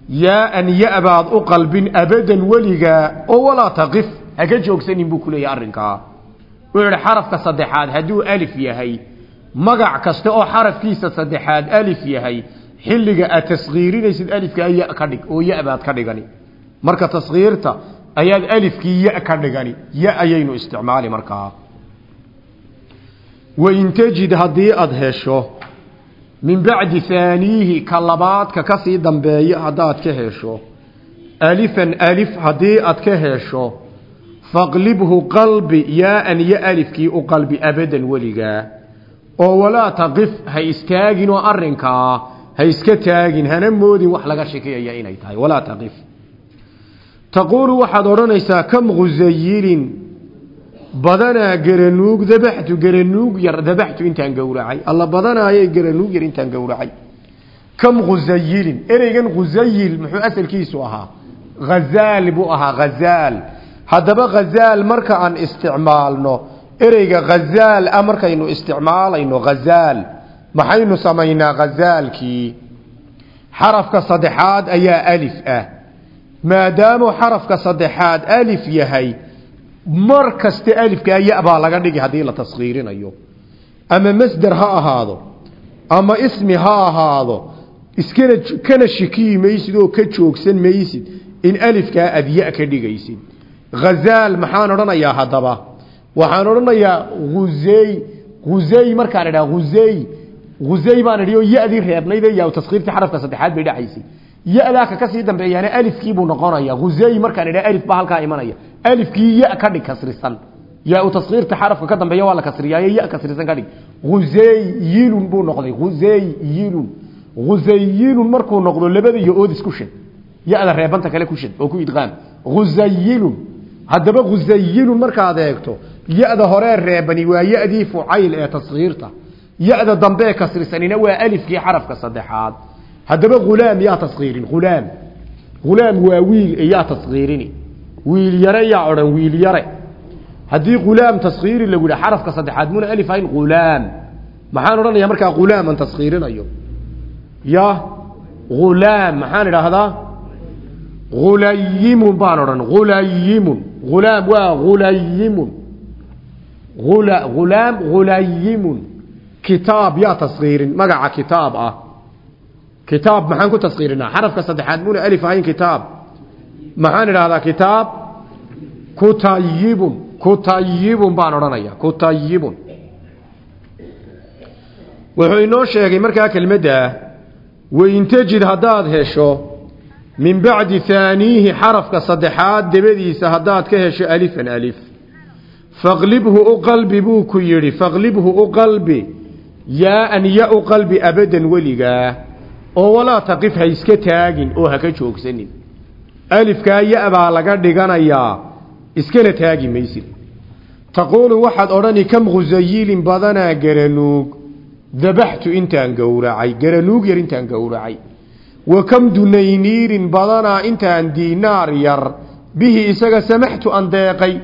yaa-an ya-baad u qalbin abadan weligaa oo walaa taqif haka joogsanin buu kuleeyahy arrinkaa. Wuxuu idhi xarafka saddexaad hadduu alif yahay magac kasta oo xarafkiisa saddexaad alif yahay xilliga aad taskhiirinaysid alifkaa ya ka dhig oo ya-baad ka dhigani. Marka taskhiirta ayaad alifkii ya ka dhigani ya ayaynu wain tajid haddii aada hesho min bacdi haaniihi ka labaadka ka sii dambeeya haddaad ka hesho. Alifan alif haddii aad ka hesho faqlibhu qalbi yaa-an yo alifkii u qalbi abadan weligaa oo walaa taqif ha istaaginoo arrinkaa ha iska taagin hana moodin wax laga shikiyaya inay tahay. Walaa taqif. Taquulu waxaad odhanaysaa kam badanaa garanuug dabaxtu garanuug yar dabaxtu intaan gowracay. Alla badanaayay garanuug yar intaan gowracay. Kam khusayilin ereygan khusayil muxuu asalkiisu ahaa? Hazaal buu ahaa hazaal haddaba hazaal marka aan isticmaalno ereyga hazaal ah markaynu isticmaalayno hazaal maxaynu samaynaa khazaalkii xarafka saddexaad ayaa alif ah. Maadaamuu xarafka saddexaad alif yahay mar kaste alifkaa ya baa laga dhigi haddii la taskhiirinayo ama masder ha ahaado ama ismi ha ahaado iskana kana shikiyi maysid oo ka joogsan maysid in alifkaa aad ya ka dhigaysid. Hazaal maxaan odhanayaa haddaba? Waxaan odhanayaa huzey huzey markaan idhaha huzey huzey baan idhi oo ya-dii reebnaydee yaa taskhiirtii xarafka saddexaad bay dhacaysay ya-daa ka ka sii dambeeyaana alifkiibuu noqonaya. Huzey markaan idhaha alif baa halkaa imanaya. Alifkii ya ka dhig kasrisan. Yaa u taskiirta xarafka ka dambeeya waa la kasriyaaye ya kasrisan ka dhig. Huzayilun buu noqday huzayilun huzayilun markuu noqdo labada iyo ood isku shad ya-da reebanta kale ku shad oo ku idqaam huzayilun haddaba huzayilun markaad eegto ya-da horee reebani waa ya-dii fucayl ee taskiirta ya-da dambee kasrisanina waa alifkii xarafka saddexaad haddaba hulaam yaa taskiirin hulaam hulaam waa wiil yaa taskiirini wiil yare yaa odhan wiil yare. Haddii ulaam taskiiri lagu yidha xarafka saddexaad muna alif ahayn ulaam maxaan odhanaya markaa ulaaman taskiirinayo ya ulaam maxaan idhaahdaa? Ulayimun baan odhan ulayimun ulaam waa ulayimun ulaam ulayimun kitaab yaa taskiirin magaca kitaab ah kitaab maxaan ku taskiirinaa xarafka saddexaad muna alif ahayn kitaab. Maxaan idhaahdaa kitaab? Kutayibun kutayibun baan odhanaya kutayibun wuxuu inoo sheegay markaa kelmadda wain tajid haddaad hesho min bacdi haaniihi xarafka saddexaad dabadiisa haddaad ka hesho alifan alif. Faqlibhu u qalbi buu ku yidhi faqlibhu u qalbi yaa-an ya u qalbi abadan weligaa oo walaa taqif ha iska taagin oo haka joogsanin. Alifkaa ya-baa laga dhiganayaa iskana taagi maysid. Taquulu waxaad odhani kam khusayilin badanaa garanuug dabaxtu intaan gowracay garanuug yar intaan gowracay. Wa kam dunayniirin badanaa intaan diinaar yar. Bihi isaga samaxtu aan deeqay.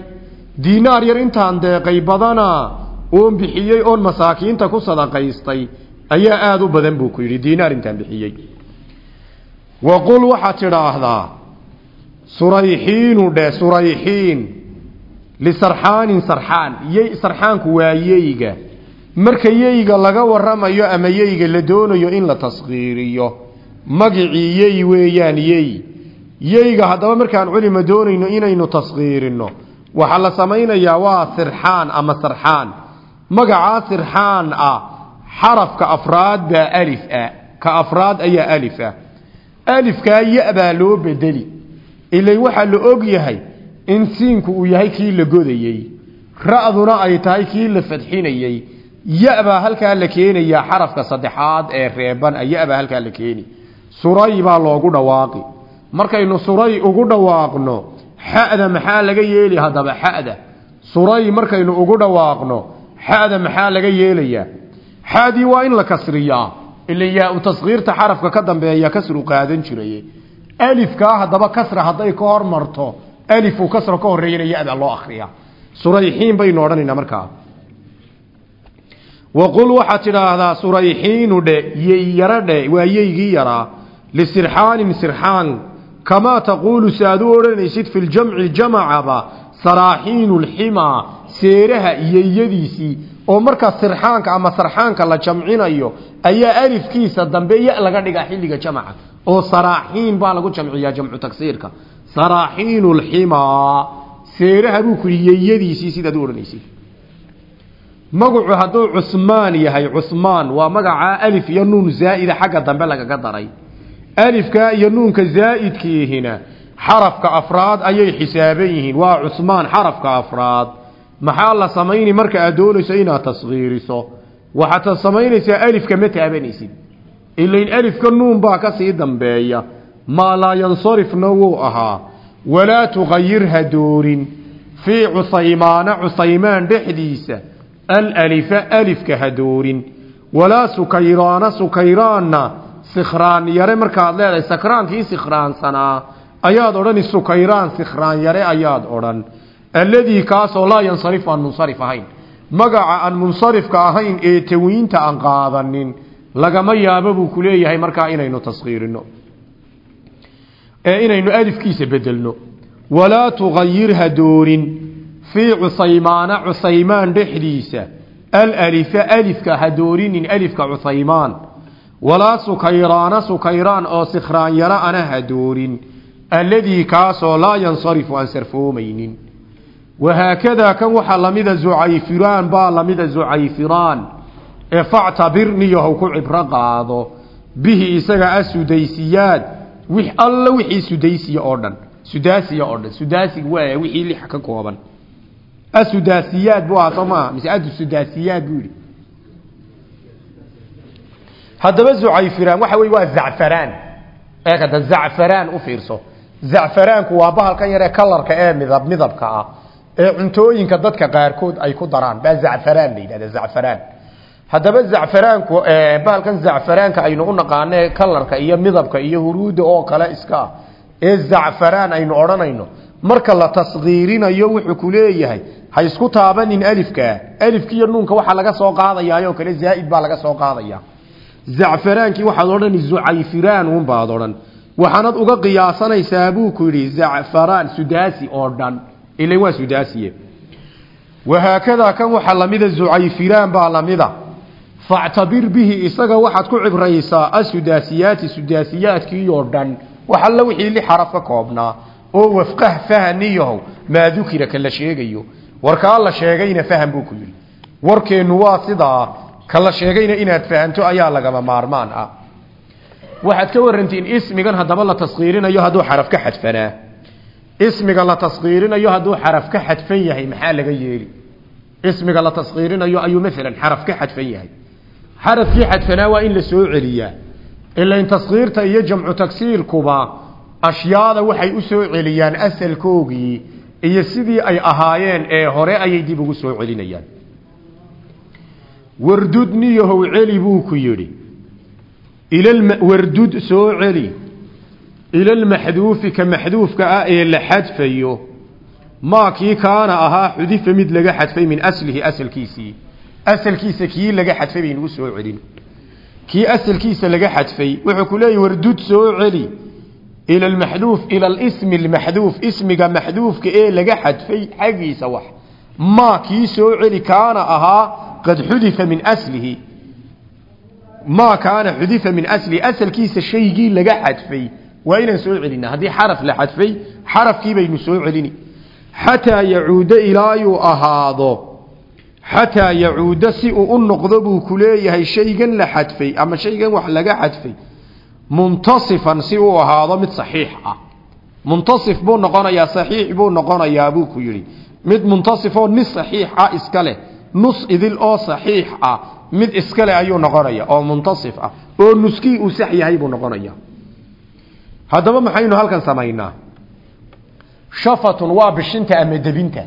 Diinaar yar intaan deeqay badanaa. Oon bixiyey oon masaakiinta ku sadaqaystay ayaa aada u badan buu ku yidhi diinaar intaan bixiyey. Waqul waxaad tidhaahdaa surayxiinu dhe surayxiin lisarxaanin sarxaan y sarxaanku waa yeyga. Marka yeyga laga waramayo ama yeyga la doonayo in la taskiiriyo magicii yey weeyaan yey. Yeyga haddaba markaan culima doonayno inaynu taskiirino waxaa la samaynayaa waa sirxaan ama sarxaan. Magacaa sirxaan ah xarafka afraad baa alif ah ka afraad ayaa alif ah alifkaa ya baa loo bedeli ilay waxaa la og yahay in siinku uu yahay kii la godayey. Ra'duna ay tahay kii la fadxinayey. Ya-baa halkaa la keenayaa xarafka saddexaad ee reeban ya-baa halkaa la keeni. Suray baa loogu dhawaaqi. Markaynu suray ugu dhawaaqno xada maxaa laga yeeli haddaba xada? Suray markaynu ugu dhawaaqno xada maxaa laga yeelayaa xadii waa in la kasriyaa ila yaa taskiirta xarafka ka dambeeya kasru qaadan jiray. Alifkaa haddaba kasra hadday ka hormarto alifu kasra ka horeeyana ya-da loo akriyaa surayxiin baynu odhanaynaa markaa waqul waxaad tidhaahdaa surayxiinu dhe yeyyaro dhe waa yeygii yaraa lisirxaanin sirxaan kamaa taquulu si aad u odhanaysid fi ljamci jamacaba saraaxiinu lximaa seeraha yeeyadiisii oo markaa sirxaanka ama sarxaanka la jamcinayo ayaa alifkiisa dambe ya laga dhigaa xilliga jamca. Oo saraaxiin baa lagu jamciyaa jamcu tagsiirka. Saraaxiinu lximaa seeraha buu ku yidhi yeeyadiisii sidaad u odhanaysid magacu hadduu cusmaan yahay cusmaan waa magacaa alif iyo nuun zaa'ida xagga dambe lagaga daray. Alifkaa iyo nuunka zaa'idkiihina xarafka afraad ayay xisaaban yihiin. Waa cusmaan xarafka afraad maxaa la samayni marka aad doonayso inaad tasgiiriso? Waxaad samaynaysaa alifka ma taabanaysid. Ilain alifka nuun baa ka sii dambeeya. Maa laa yansarifna wuu ahaa. Walaa tuqayir ha doorin fii cusaymaana cusaymaan dhexdiisa alalifa alifka ha doorin walaa sukayraana sukayraanna sikhraan yare markaad leedahay sakraankii sikhraansanaa ayaad odhani sukayraan sikhraan yare ayaad odhan alladii kaasoo laa yansarif aan munsarif ahayn. Magaca aan munsarifka ahayn ee tawiinta aan qaadanin lagama yaabo buu ku leeyahay markaa inaynu taskiirino ee inaynu alifkiisa bedelno walaa tugayir ha doorin fii cusaymaana cusaymaan dhexdiisa alalifa alifka ha doorinin alifka cusaymaan. Walaa sukayraana sukayraan oo sikhraan yara ana ha doorin. Alladii kaasoo laa yansarifu aan sarfoomaynin wahaakadaa kan waxaa lamida zucayfiraan baa lamida zucayfiraan ee factabirniyahow ku cibro qaado bihi isaga asudaysiyaad wix alla wixii sudaysiya oo dhan sudaasiya oo dhan sudaasiga waaya wixii lix ka kooban asudaasiyaad buu ahaa soo maaha mise adusudaasiyaad buu yidhi haddaba zucayfiraan waxa wey waa zacfaraan eekada zacfaraan u fiirso ee cuntooyinka dadka qaarkood ay ku daraan. Baa zacfaraan la yidhahda zacfaraan. Haddaba zacfaraanku bahalkan zacfaraanka aynu u naqaane kalarka iyo midabka iyo huruuda oo kale iska ah. Ee zacfaraan aynu odhanayno marka la tasgiirinayo wuxuu ku leeyahay ha isku taabanin alifka alifka iyo nuunka waxaa laga soo qaadayaayoo kale zaaid baa laga soo qaadaya. Zacfaraankii waxaad odhani zucayfiraan unbaad odhan. Waxaanad uga qiyaasanaysaa buu ku yidhi zacfaraan sudaasi oo dhan ilan waa sudaasiye. Wahaakadaa kan waxaa lamida zucayfiraan baa lamida. Factabir bihi isaga waxaad ku cibraysaa asudaasiyaati sudaasiyaadkii oo dhan. Wax alla wixii li xaraf ka koobnaa. Oo wafqah fahniyahow maa dukira ka la sheegayo. Warkaa la sheegayna faham buu ku yidhi. Warkeennu waa sidaa ka la sheegayna inaad fahanto ayaa lagama maarmaan ah. Waxaad ka warantiin ismigan haddaba la taskiirinayo hadduu xaraf ka xadfanaa ismiga la taskiirinayo hadduu xaraf ka xadfan yahay maxaa laga yeeli? Ismiga la taskiirinayo ayuu maalan xaraf ka xadfan yahay. Xarafkii xadfanaa waa in la soo celiyaa. Ilain taskiirta iyo jamcu tagsiirkuba ashyaada waxay u soo celiyaan asalkoogii iyo sidii ay ahaayeen ee hore ayay dib ugu soo celinayaan. Wardud niyahow celi buu ku yidhi. Wardud soo celi ilalmaxduufi ka maxduufka ah ee la xadfayo maa kii kaana ahaa xudifa mid laga xadfay min aslihi asalkiisii asalkiisa kii laga xadfay baynugu soo celin kii asalkiisa laga xadfay wuxuu ku leeyahy wardud soo celi ila almaxduuf ila alismi almaxduuf ismiga maxduufka ee laga xadfay xaggiisa wax maa kii soo celi kaana ahaa qad xudifa min aslihi maa kaana xudifa min aslihi asalkiisa shaygii laga xadfay waa inaan soo celinaa haddii xaraf la xadfay xarafkii baynu soo celini. Xataa yacuuda ilaayuu ahaado. Xataa yacuuda si uu u noqdo buu ku leeyahay shaygan la xadfay ama shaygan wax laga xadfay. Muntasifan si uu ahaado mid saxiix ah. Muntasif buu noqonayaa saxiix buu noqonayaa buu ku yidhi. Mid muntasifoo nis saxiix ah iska leh nus idil oo saxiix ah mid iska leh ayuu oo muntasif ah. Oo haddaba maxaynu halkan samaynaa? Shafatun waa bishinta ama debinta?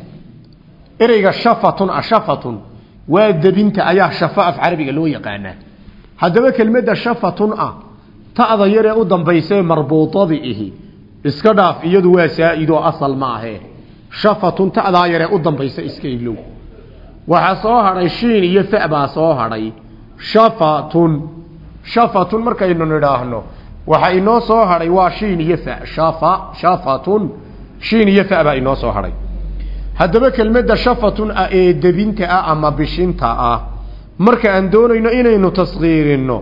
Ereyga shafatun a shafatun waa debinta ayaa shafo af carabiga loo yaqaanaa. Haddaba kelmadda shafatun ah ta'da yaree u dambaysae marbuutadii ihi. Iska dhaaf iyadu waa saa'idoo asal ma ahee shafatun ta'daa yaree u dambaysa iska ilow. Waxaa soo hadhay shiin iyo fa baa soo hadhay. Shafatun shafatun markaynu nidhaahno waxa inoo soo hadhay waa shiin iyo fa shafa shafatun. Shiin iyo fa baa inoo soo hadhay haddaba kelmadda shafatun ah ee debinta ah ama bishinta ah marka aan doonayno inaynu taskhiirinno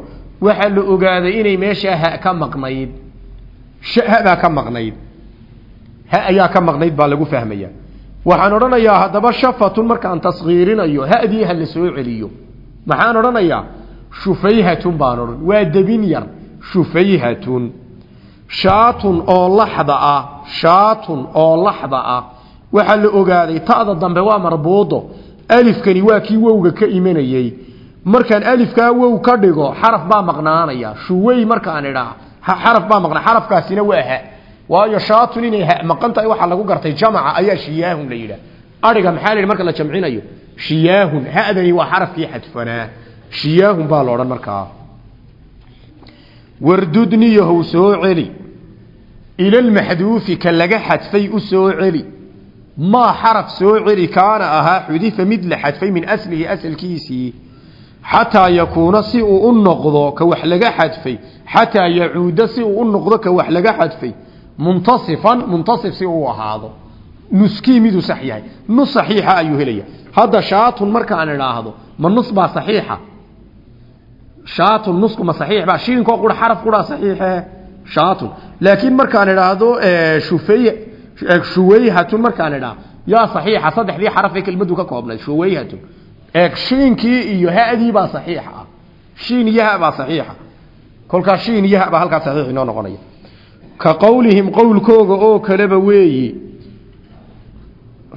waxaa la ogaaday inay meeshaa ha ka maqnayd. Ha baa ka maqnayd. Ha ayaa ka maqnayd baa lagu fahmaya. Waxaan odhanayaa haddaba shafatun markaan taskhiirinayo haddii ha la soo celiyo. Maxaan odhanayaa shufayhatun baan odhan waa debin yar shufayhatun shaatun oo laxda ah shaatun oo laxda ah. Waxaa la ogaaday ta'da dambe waa marbuudo. Alifkani waa kii wowga ka imanayey markaan alifkaa wow ka dhigo xaraf baa maqnaanaya. Shuwey markaan idhaa xaraf baa maqnaa xarafkaasina waa ha. Waayo shaatun inay ha maqan tahay waxaa lagu gartay jamaca ayaa shiyaahun la yidhaah. Ariga maxaa la marka la jamcinayo? Shiyaahun hadani waa xarafkii xadfanaa shiyaahun baa la markaa wardudniyahow soo celi. Ilalmaxduufi ka laga xadfay u soo celi. Maa xaraf soo celi kaana ahaa xudifa mid la xadfay min aslihi asalkiisii. Xataa yakuuna si uu u noqdo ka wax laga xadfay. Xataa yacuuda si uu u noqdo ka wax laga xadfay. Muntasifan muntasif si uu ahaado. Nuskii miduu sax yahay nus ayuu helaya hadda shaatun markaan idhaahdo ma nus baa saxiixa shaatun nusku ma saxiix baa shiinkoo qura xaraf qura saxiixe shaatun. Laakiin markaan idhaahdo shufay shuwayhatun markaan idhaahdo yaa saxiixa saddexdii xaraf ee kelmadu ka koobnayd shuwayhatun eeg shiinkii iyo haddii baa saxiixa ah. Shiin iyo baa saxiixa. Kolkaas shiin iyo baa halkaas saxiix inoo noqonaya. Ka qowlihim qowlkooga oo kaleba weeyi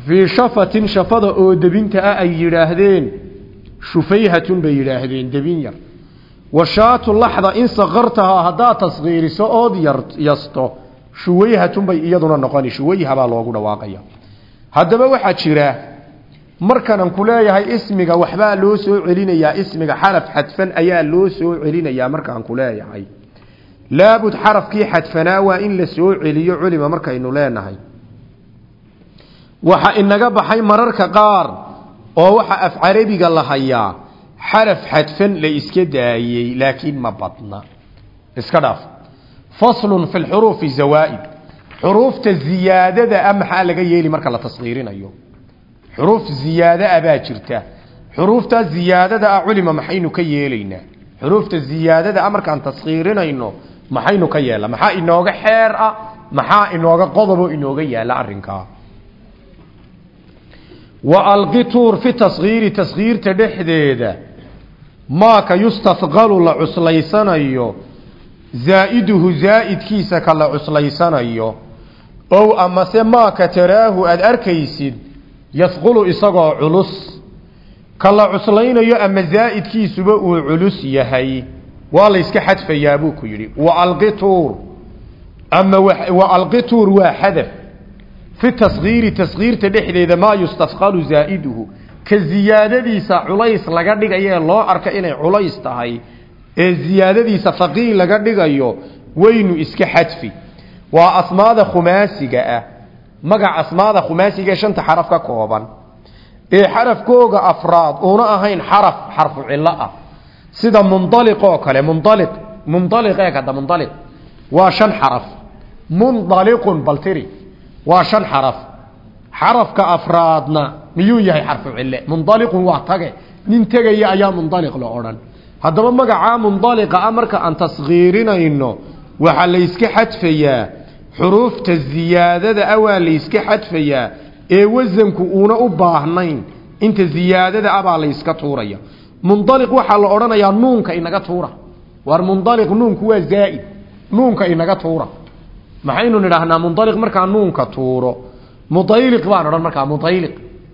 fii shafatin shafada oo debinta ah ay yidhaahdeen shufayhatun bay yidhaahdeen debin yar washaatu laxda in sakartahaa haddaad taskhiiriso ood yar yasto shuwayhatun bay iyaduna noqoni shuwayha baa loogu dhawaaqaya. Haddaba waxaa jira markanan ku leeyahay ismiga waxbaa loo soo celinayaa ismiga xaraf xadfan ayaa loo soo celinayaa markaan ku leeyahay. Laabud xarafkii xadfanaa waa in la soo celiyo culima markaynu leenahay. Waxa inaga baxay mararka qaar oo waxa af carabiga la hayaa xaraf xadfan la iska daayey laakiin ma badna. Iska dhaaf. Faslun fi lxuruufi zawaaid xuruufta ziyaadada a maxaa laga yeeli marka la taskhiirinayo xuruuf ziyaada a baa jirta. Xuruuftaa ziyaadada ah culima maxaynu ka yeelaynaa? Xuruufta ziyaadada a markaan taskhiirinayno maxaynu ka yeelaa? Maxaa inooga xeer ah? Maxaa inooga qodobo inooga yaalla arrinkaa? Wa alqi tuur fi taskhiiri taskhiirta dhexdeeda maaka yustahqalu la cuslaysanayo zaa'iduhu zaa'idkiisa ka la cuslaysanayo ow amase maaka taraahu aada arkaysid yasqulu isagoo culus ka la cuslaynayo ama zaa'idkiisuba uu culus yahay. Waa la yska xadfayaa buu ku yidhi wa alqi tuur ama wa alqi tuur waa xadaf fi taskhiiri taskhiirta dhexdeeda maa yustafqalu zaa'iduhu ka ziyaadadiisa culays laga dhigayo loo arka inay culays tahay ee ziyaadadiisa faqiil laga dhigayo waynu iska xadfi. Waa asmaada khumaasiga ah. Magac asmaada khumaasiga ee shanta xaraf ka kooban. Ee xarafkooga afraad uuna ahayn xaraf xarfu cillo ah. Sida mundaliq oo kale mundaliq mundaliq ee kada mundaliq. Waa shan xaraf. Mundaliqun baltiri. Waa shan xaraf. Xarafka afraadna miyuu yahay xarfu cille? Mundaliqun waa tage. Nin tegaya ayaa mundaliq la odhan. Haddaba magacaa mundaliqa ah marka aan taskhiirinayno waxaa layska xadfayaa. Xuruufta ziyaadada ah waa layska xadfayaa ee wasanku uuna u baahnayn. Inta ziyaadada ah baa layska tuuraya. Mundaliq waxaa la odhanayaa nuunka inaga tuura. Waar mundaliq nuunku waa zaa'id. Nuunka inaga tuura. Maxaynu nidhaahnaa mundaliq markaa nuunka tuuro. Mudayliq baan odhan markaa mudayliq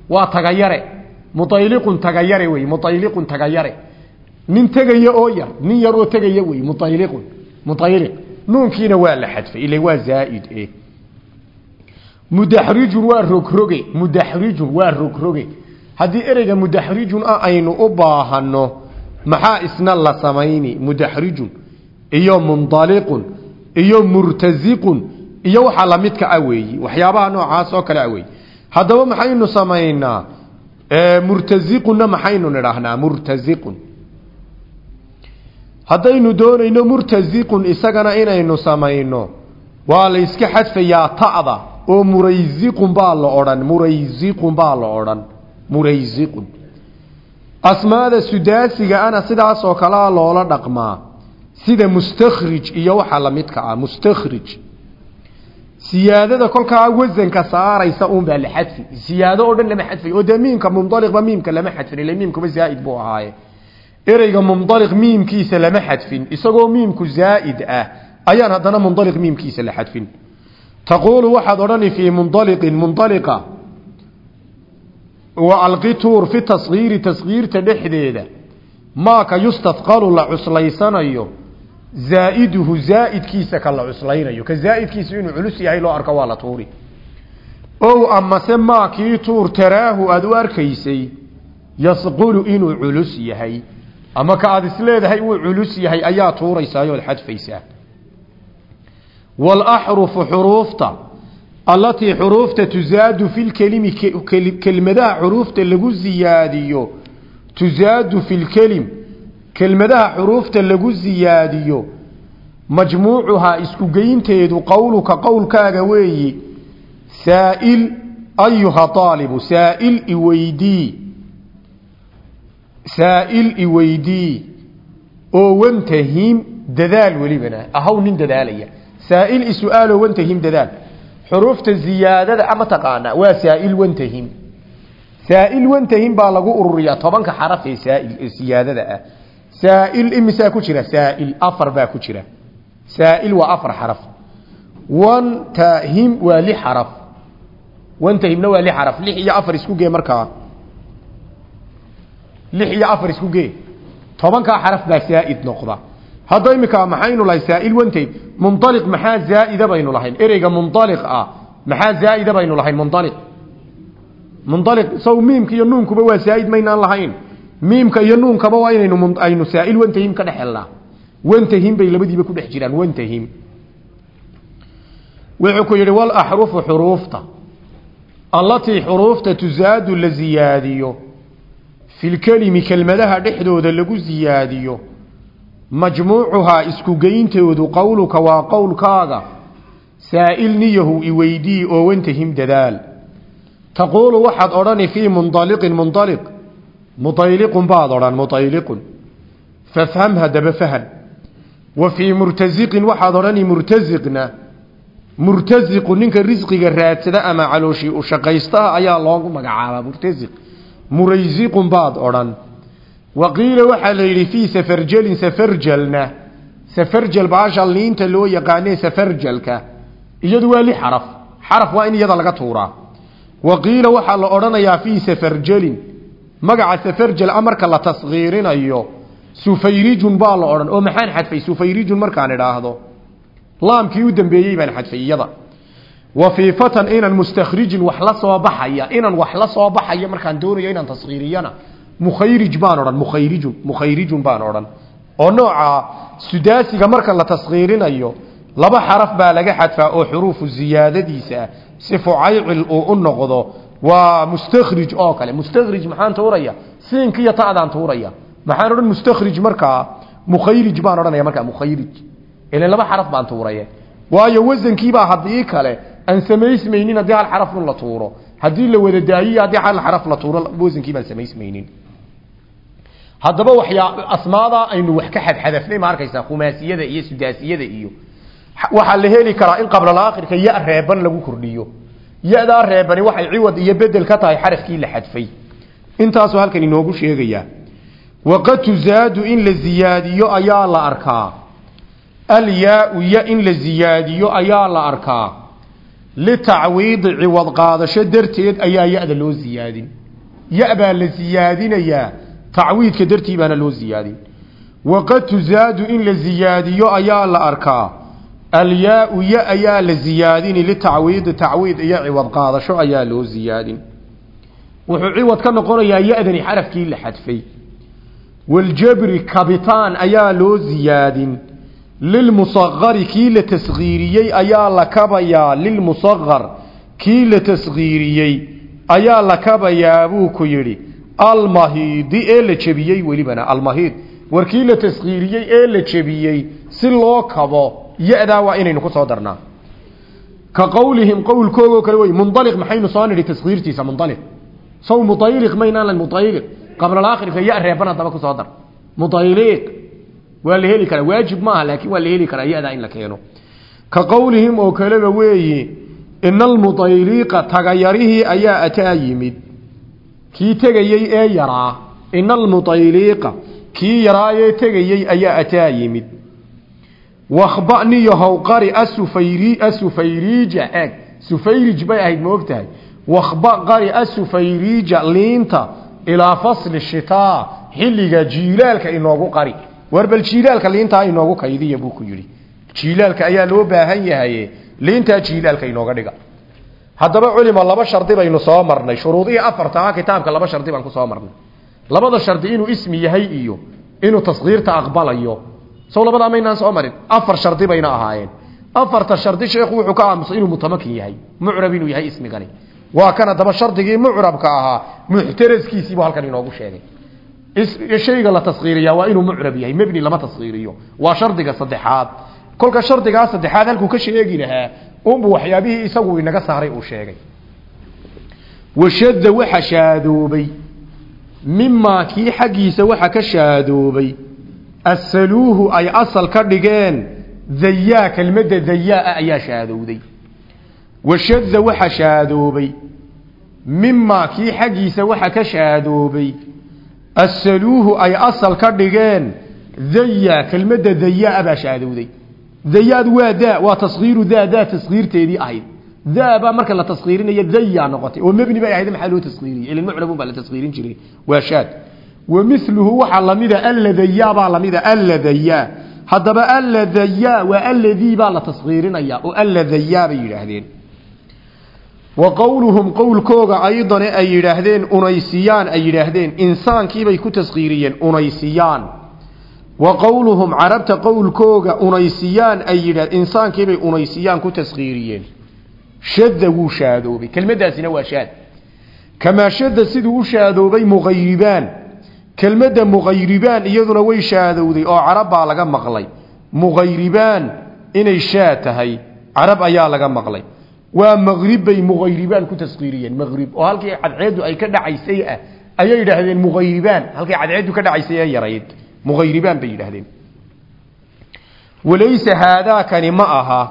waa tagayare. Mudayliqun tagayare wey mudayliqun tagayare. Nin tegaya oo yar nin yar oo tegaya wey mudayliqun mudayliq nuunkiina waa la xadfay ila waa zaa'id eh. Mudaxrijun waa rogroge mudaxrijun waa rogroge. Haddii ereyga mudaxrijun ah aynu u baahano maxaa isna la samayni? Mudaxrijun iyo mundaliqun iyo murtaziqun iyo waxaa lamidka ah weeyi. Waxyaabaha noocaas oo kale ah haddaba maxaynu samaynaa? Murtaziqunna maxaynu nidhaahnaa? Murtaziqun. Haddaynu doonayno murtaziqun isagana inaynu samayno waa la iska xadfayaa ta'da oo murayziqun baa la odhan murayziqun baa la odhan murayziqun. Asmaada sudaasiga ana sidaas oo kalea loola dhaqmaa sida mustakhrij iyo waxa la midka ah mustakhrij siyaadada kolkaa wasanka saaraysa uun baa la xadfi. Siyaado oo dhan lama xadfay oo dee miimka mumdaliqba miimka lama xadfin ile miimkuba zaa'id buu ahaaye. Ereyga mumdaliq miimkiisa lama xadfin isagoo miimku zaa'id ah ayaan haddana mundaliq miimkiisa la xadfin. Taquulu waxaad odhani fii mundaliqin mundaliqa wa alqi tuur fi tasgiiri tasgiirta dhexdeeda maaka yustadqalu la cuslaysanayo zaa'iduhu zaa'idkiisa ka la cuslaynayo ka zaa'idkiisu inuu culus yahay loo arko waa la tuuri ow amase maakii tuur taraahu aada u arkaysay yasqulu inuu culus yahay ama ka aada isleedahay uu culus yahay ayaa tuuraysaayoo ad xadfaysaa walaxrufu xuruufta allatii xuruufta tusaadu fi lkelimi kelmadaha xuruufta lagu ziyaadiyo tusaadu fi lkelim kelmadaha xuruufta lagu ziyaadiyo majmuucuhaa isku geynteedu qowluka qowlkaaga weeyi saa'il ayuha aalibu saa'il iweydii saa'il iweydii oo wantahim dadaal welibana ahaw nin dadaalaya saa'il isu'aalo wantahim dadaal. Xuruufta ziyaadada ama taqaanaa waa saa'il wantahim saa'il wantahim baa lagu ururiyaa tobanka xaraf ee saa'il ee siyaadada ah saa'il imisaa ku jira saa'il afar baa ku jira. Saa'il waa afar xaraf. Wantahim waa lix xaraf. Wantahimna waa lix xaraf. Lix iyo afar isku gee markaa. Lix iyo afar isku gee. Tobankaa xaraf baa saa'id noqda. Hadda imika maxaynu lahay saa'il wantahim munaliq maxaa zaa'ida baynu lahayn? Ereyga munaliq ah maxaa zaa'ida baynu lahayn? Munaliq munaliq saw miimka iyo nuunkuba waa zaa'id miimka iyo nuunkaba waa inaynu aynu saa'il wantahim ka dhex helnaa. Wantahim bay labadiiba ku dhex jiraan wantahim. Wuxuu ku yidhi walaxrufu xuruufta allatii xuruufta tusaadu la ziyaadiyo fi lkelimi kelmadaha dhexdooda lagu ziyaadiyo majmuucuhaa isku geyntoodu qowluka waa qowlkaaga saa'il niyahu iweydii oo wantahim dadaal. Taquulu waxaad odhani fii mundaliqin mundaliq mutayliqun baad odhan mutayliqun fafham haddaba fahan wa fii murtasiqin waxaad odhani murtasiqna murtasiqu ninka risqiga raadsada ama calooshii u shaqaystaha ayaa loogu magacaabaa murtasiq muraysiqun baad odhan wa qiila waxaa la yidhi fii safarjalin safarjalna safarjal baasha liinta loo yaqaanee safarjalka iyadu waa li xaraf xaraf waa in iyada magaca safarjal a marka la tasgiirinayo sufayrijun baa la odhan oo maxaan xadfay? Sufayrijun markaan idhaahdo. Laamkii u dambeeyey baan xadfay iyada. Wa inan mustakhrijin wax la soo baxaya inan wax la soo baxaya markaan doonayo inaan tasgiiriyana. Mukhayrij baan odhan mukhayrijun mukhayrijun baan odhan. Oo nooca sudaasiga marka la tasgiirinayo laba xaraf baa laga xadfaa oo xuruufu ziyaadadiisa ah si fucaycil uu u noqdo waa mustakhrij oo kale. Mustakhrij maxaan tuuraya? Siinka iyo ta'daan tuuraya. Maxaan odhan mustakhrij markaa mukhayrij baan odhanaya markaa mukhayrij. Ilan laba xaraf baan tuuraye waayo wasankiibaa haddii kale aan samaysmaynin haddii hal xarafun la tuuro. Haddii la wada daayiyo haddii hal xaraf la tuuro wasankii baan samaysmaynin. Haddaba waxyaa asmaadaa aynu wax ka xadxadafnay ma arkaysaa? Khumaasiyada iyo sudaasiyada iyo. Waxaa la heli karaa in qablalaakirka ya reeban lagu kordhiyo ya-daa reebani waxay ciwad iyo bedel ka tahay xarafkii la xadfay. Intaasuu halkan inoogu sheegayaa waqad tuzaadu in la ziyaadiyo ayaa la arkaa. Alyaa-u ya in la ziyaadiyo ayaa la arkaa. Litacwiidi ciwad qaadasho darteed ayaa ya-da loo ziyaadin. Ya baa la ziyaadinayaa tacwiidka dartii baana loo ziyaadin. Waqad tuzaadu in la ziyaadiyo ayaa la arkaa alyaau ya ayaa la ziyaadini litacwiidi tacwiid iyo ciwad qaadasho ayaa loo ziyaadin. Wuxuu ciwad ka noqonayaa ya-dani xarafkii la xadfay. Waljabri kabitaan ayaa loo ziyaadin. Lilmusaqari kii la tasgiiriyey ayaa la kabayaa. Lilmusaqar kii la tasgiiriyey ayaa la kabayaa buu ku yidhi. Almahiidi ee la jebiyey welibana almahiid war kii la tasgiiriyey ee la jebiyey si loo kabo ya-daa waa inaynu ku soo darnaa. Ka qowlihim qowlkoogoo kale wey mundaliq maxaynu soo nidhi taskiirtiisa mundaliq saw mudayliq maynaan lan mudayliq qabla alaakhirka ya reeban haddaba ku soo dar. Mudayliq waa la heli karaa waajib maaha laakiin waa la heli karaa ya-daa in la keeno. Ka qowlihim oo kaleba weeyi ina almudayliqa tagayarihii ayaa ataa yimid. Kii tegayey ee yaraa ina almudayliqa kii yaraayee tegayey ayaa ataa yimid wakhbaniyahow qari asufayri asufayriija eeg sufayrij bay ahayd ma og tahay wakhba qari asufayriija liinta ilaa fasli shitaa xilliga jiilaalka inoogu qari war bal jiilaalka liintaa inoogu kaydiya buu ku yidhi jiilaalka ayaa loo baahan yahaye liintaa jiilaalka inooga dhiga haddaba culima laba shardi baynu soo marnay shuruudihii afartaa kitaabka laba shardi baan ku soo marnay labada shardi inuu ismi yahay iyo inuu tasqiirta aqbalayo sow labadaa maynaan soo marin afar shardi bayna ahaayeen. Afarta shardi sheekhu wuxuu ka aamusay inuu mutamakin yahay mucrab inuu yahay ismigani waa kana daba shardigii mucrabka ahaa muxtaraskiisiibu halkan inoogu sheegay. Shayga la taskiiriya waa inuu mucrab yahay mebni lama taskiiriyo waa shardiga saddexaad. Kolka shardigaa saddexaad halkuu ka sheegi lahaa unbu waxyaabihii isagu inaga saaray uu sheegay. Washadda waxa shaadoobay. Mimaa kii xaggiisa waxa ka shaadoobay asaluuhu ay asal ka dhigeen dayaa kelmadda dayaa ayaa shaadowday washadda waxa shaadoobay. Mimaa kii xaggiisa waxa ka shaadoobay. Asaluuhu ay asal ka dhigeen daya kelmadda dayaa baa shaadowday dayaadu waa daa waa taskiiru daa daa taskiirteedii ahayd. Daa baa marka la taskiirinayo daya noqotay. Oo mebni bay ahayd maxaa loo taskiiriyey ilin mucrabun baa la taskiirin jiray. Waa shaad wamiluhu waxaa lamida alladaya baa lamida alladaya haddaba alladaya waa alladii baa la taskiirinaya oo alladaya bay yidhaahdeen. Wa qowluhum qowlkooga aydane ay yidhaahdeen unaysiyaan ay yidhaahdeen. Insaankiibay ku taskiiriyeen unaysiyaan wa qowluhum carabta qowlkooga unaysiyaan ay yidha insaankiibay unaysiyaan ku taskiiriyeen shadda wuu shaadoobay kelmaddaasina waa shaad. Kamaa shadda siduu u kelmadda muqayribaan iyaduna way shaadowday oo carab laga maqlay. Muqayribaan inay shaa tahay carab ayaa laga maqlay. Waa maqrib bay muqayribaan ku taskiiriyeen maqrib oo halkii cadceedu ay ka dhacaysay ah ayay yidhaahdeen muqayribaan halkii cadceedu ka dhacaysay ee yarayd. Muqayribaan bay yidhaahdeen. Walaysa haadaakani ma aha.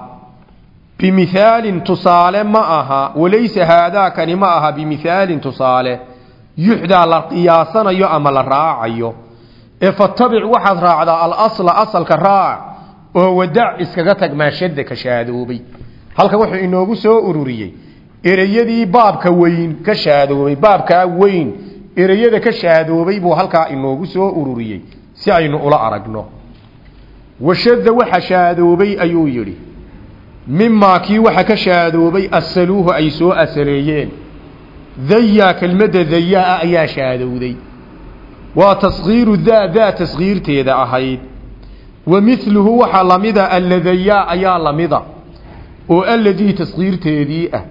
Bimithaalin tusaale ma aha. Walaysa haadaakani ma aha bimithaalin tusaale yuxdaa la qiyaasanayo ama la raacayo. Ee fatabic waxaad raacdaa alasla asalka raac oo wadac iskaga tag maashada ka shaadoobay. Halkan wuxuu inoogu soo ururiyey ereyadii baabka weyn ka shaadoobay baabkaa weyn ereyada ka shaadoobay buu halkaa inoogu soo ururiyey si aynu ula aragno. Washada waxa shaadoobay ayuu yidhi mimaa kii waxa ka shaadoobay asaluuhu ay soo asaleeyeen daya kelmadda dayaa ayaa shaadowday waa taskiiru daa daa taskiirteeda ahayd wa miluhu waxaa lamida alladayaa ayaa lamida oo alladii taskiirteedii ah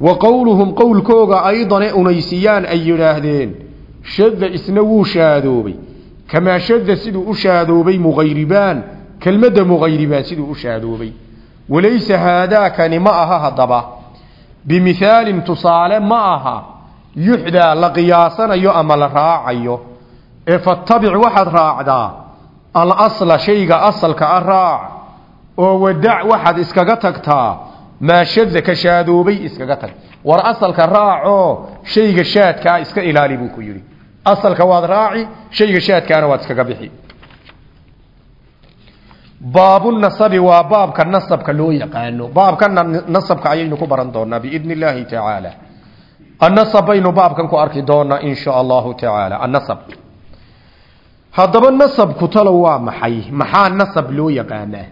wa qowluhum qowlkooga aydane unaysiyaan ay yidhaahdeen shadda isna wuu shaadoobay kamaa shadda siduu u shaadoobay muqayribaan kelmadda muqayribaan siduu u shaadoobay walaysa haadaakani ma aha haddaba bimithaalin tusaale ma aha yuxdaa la qiyaasanayo ama la raacayo ee fatabic waxaad raacdaa alasla shayga asalka a raac oo wadac waxaad iskaga tagtaa maa shada ka shaadoobay iskaga tag war asalka raacoo shayga shaadkaa iska ilaali buu ku yidhi asalka waad raaci shayga shaadkaana waad iskaga bixi baabunasabi waa baabka nasabka loo yaqaano. Baabkana nasabka ayaynu ku baran doonaa biidn illaahi tacaala annasab baynu baabkan ku arki doonaa in sha allahu tacaala annasab. Haddaba nasabku talo waa maxay? Maxaa nasab loo yaqaanaa?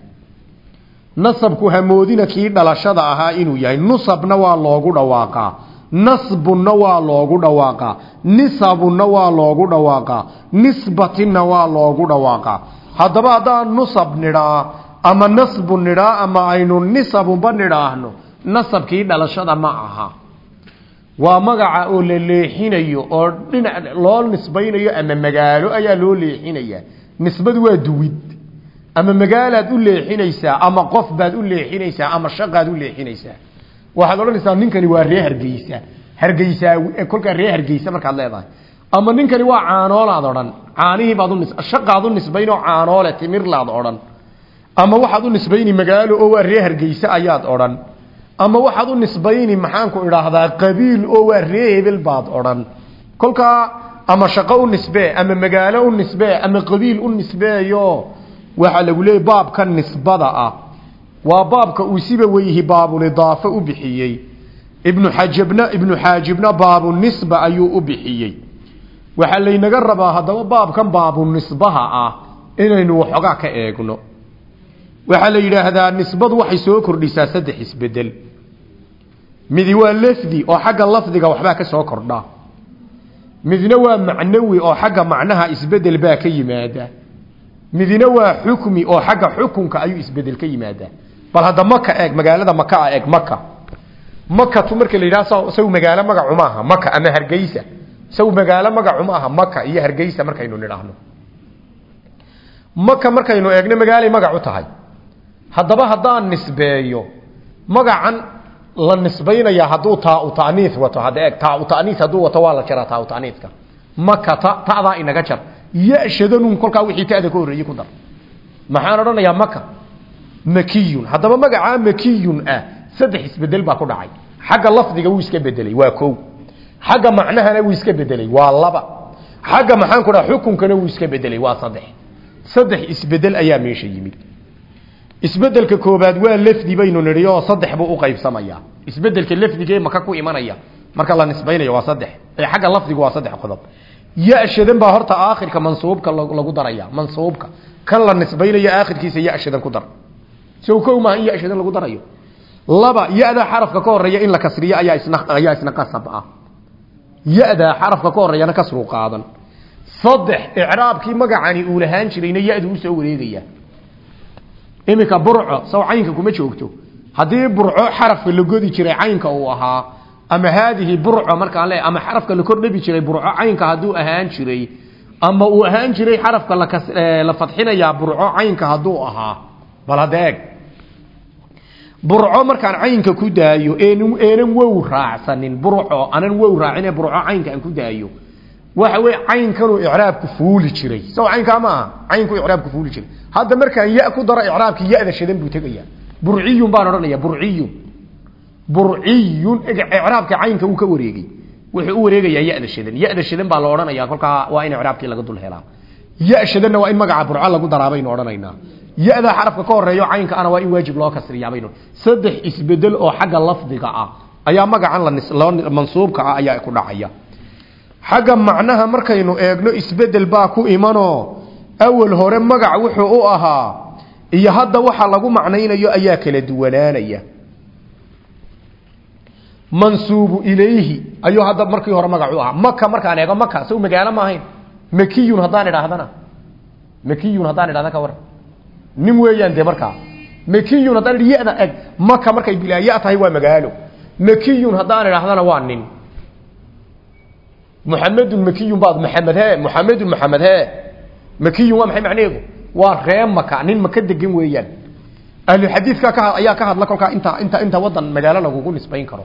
Nasabku hamoodina kii dhalashada ahaa inuu yahay. Nusabna waa loogu dhawaaqaa. Nasbunna waa loogu dhawaaqaa. Nisabunna waa loogu dhawaaqaa. Nisbatinna waa loogu dhawaaqaa haddaba haddaan nusab nidhaa ama nasbu nidhaa ama aynu nisabunba nidhaahno nasabkii dhalashada ma aha. Waa magaca oo la leexinayo oo dhinac loo nisbaynayo ama magaalo ayaa loo leexinaya. Nisbadu waa duwid. Ama magaalaad u leexinaysaa ama qof baad u leexinaysaa ama shaqaad u leexinaysaa. Waxaad odhanaysaa ninkani waa ree hargeysa. Hargeysa kolkaa ree hargeysa markaad leedahay ama ninkani waa caanoolaad odhan. Caanihiibaad shaqaad u nisbaynoo caanoole timirlaad odhan. Ama waxaad u nisbayni magaalo oo waa ree hargeysa ayaad odhan. Ama waxaad u nisbayni maxaanku idhaahdaa qabiil oo waa ree hebel baad odhan. Kolkaa ama shaqo u nisbee ama magaalo u nisbee ama qabiil u nisbeeyo waxaa lagu leeyay baabka nisbada ah. Waa baabka uu siba weyhi baabulidaafe u bixiyey. Ibnu xajibna ibnu xaajibna baabunisba ayuu u bixiyey waxaa laynaga rabaa haddaba baabkan baabunisbaha ah inaynu waxoogaa ka eegno. Waxaa la yidhaahdaa nisbadu waxay soo kordhisaa saddex isbeddel midi waa lafdi oo xagga lafdiga waxbaa ka soo kordha midna waa macnawi oo xagga macnaha isbeddel baa ka yimaada. Midna waa xukmi oo xagga xukunka ayuu isbeddel ka yimaadaa. Bal hadda maka eeg magaalada maka a eeg maka makatu marka la yidhaha saw magaalo magacu maaha maka ama hargeysa saw magaalo magacu maaha maka iyo hargeysa markaynu nidhaahno. Maka markaynu eegno magaalay magacu tahay. Haddaba haddaan nisbeeyo magacan la nisbaynaya hadduu taa u ta'niis wato hadda eeg taa u ta'niis hadduu wato waa la jaraa taa u ta'niiska. Makata ta'daa inaga jar. Yashadanun kolkaa wixii ta'da ka horreeyey ku dar. Maxaan odhanayaa maka makiyun. Haddaba magacaa makiyun ah. Saddex isbeddel baa ku dhacay. Xagga lafdiga wuu iska bedelay waa kow xagga macnahana wuu iska bedelay waa laba. Xagga maxaan ku dhaha xukunkana wuu iska bedelay waa saddex. Saddex isbeddel ayaa meesha yimid. Isbedelka koobaad waa lafdi baynu nidhi oo saddex buu u qaybsamayaa isbeddelka lafdigee maka ku imanaya. Marka la nisbaynayo waa saddex. Ee xagga lafdigu waa saddex qodob. Ya-shadan baa horta aakhirka mansuubka lagu daraya. Mansuubka. Kan la nisbaynayo aakhirkiisa ya-shadan ku dar. Sow kow maaha in lagu darayo. Laba ya-da xarafka ka horreeya in la kasriyo ayaa isna ayaa isna qasab ah ya-da xarafka ka horeeyana kasru qaadan. Saddex icraabkii magacani uu lahaan jirayna ya-du u soo wareegaya. Iminka burco saw caynka kuma joogto. Haddii burco xarafka la godi jiray caynka uu ahaa ama haadihi burco markaan le ama xarafka la kordhabi jiray burco caynka hadduu ahaan jiray ama uu ahaan jiray xarafka la fadxinayaa burco caynka hadduu ahaa bal hadda eeg burco markaan caynka ku daayo eenan wow raacsanin. Burco anan wow raacine burco caynka aan ku daayo. Waxa wey caynkanu icraabku fuuli jiray. Saw caynkaa ma aha? Caynku icraabku fuuli jiray. Hadda markaan ya ku daro icraabkii ya-da buu tegaya burciyun baan odhanaya burciyun. Burciyun icraabka caynka uu ka wareegay. Wuxuu u wareegayaa ya-da shadan. Ya-da baa la odhanaya kolkaa waa in icraabkii laga dul helaa. Ya shadanna waa in magaca burco lagu daraa baynu odhanaynaa ya-da xarafka ka horeeyo caynka ana waa in waajib loo kasriyaa baynu saddex isbeddel oo xagga lafdiga ah ayaa magacan mansuubka ah ayaa ku dhacaya. Xagga macnaha markaynu eegno isbeddel baa ku imanoo awal hore magac wuxuu u ahaa iyo hadda waxa lagu macnaynayo ayaa kala duwanaanaya. Mansuubu ilayhi ayuu hadda markii hore magac u ahaa. Maka markaan eego maka saw magaalo ma ahayn. Makiyun haddaan idhaahdana. Makiyun haddaan idhahda ka war nin weeyaan dee markaa. Makiyun haddaan idhi ya-da eg maka markay bilaaya tahay waa magaalo. Makiyun haddaan idhaahdana waa nin. Muxamedun makiyun baad maxamed he muxamedun maxamed he. Makiyun waa maxay macnaheedu? Waa ree maka nin maka degan weeyaan. Ahluxadiidka ka ayaa ka hadla kolkaa inta inta inta wadan magaalo lagugu nisbayn karo.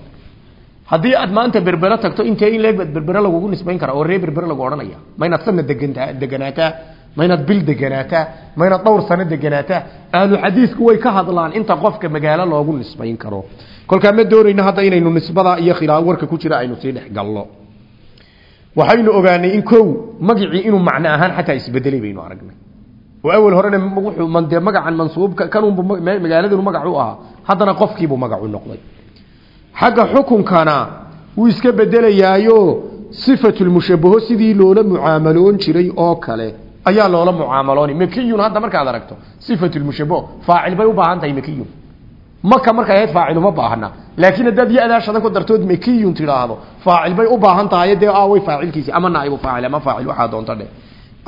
Haddii aad maanta berbere tagto intee in leeg baad berbere lagugu nisbayn kara oo ree berbere lagu odhanaya ma inaad sana degantaa deganaataa ma inaad bil deganaataa? Ma inaad dhowr sano deganaataa? Ahluxadiidku way ka hadlaan. Inta qofka magaalo loogu nisbayn karo. Kolkaa ma doonayno hadda inaynu nisbada iyo khilaaf warka ku jira aynu sii dhex galno waxaynu ogaanay in kow magicii inuu macno ahaan xataa isbedelay baynu aragnay. Oo awal horena wuxuu man dee magacan mansuubka kanunbu magaaladinu magac u ahaa. Haddana qofkiibuu magacu noqday. Xagga xukunkana wuu iska bedelayaayo sifatulmushabaho sidii loola mucaamaloon jiray oo kale ayaa loola mucaamaloonay makiyun hadda markaad aragto sifatulmushabaho faacil bay u baahan tahay makiyun. Maka markay ahayd faacil uma baahna. Laakiin haddaad ya-daa ku dartood makiyun tidhaahdo faacil bay u baahan tahay dee aaway faacilkiisi ama naaibu faacil ama faacil waxaa doonta dheh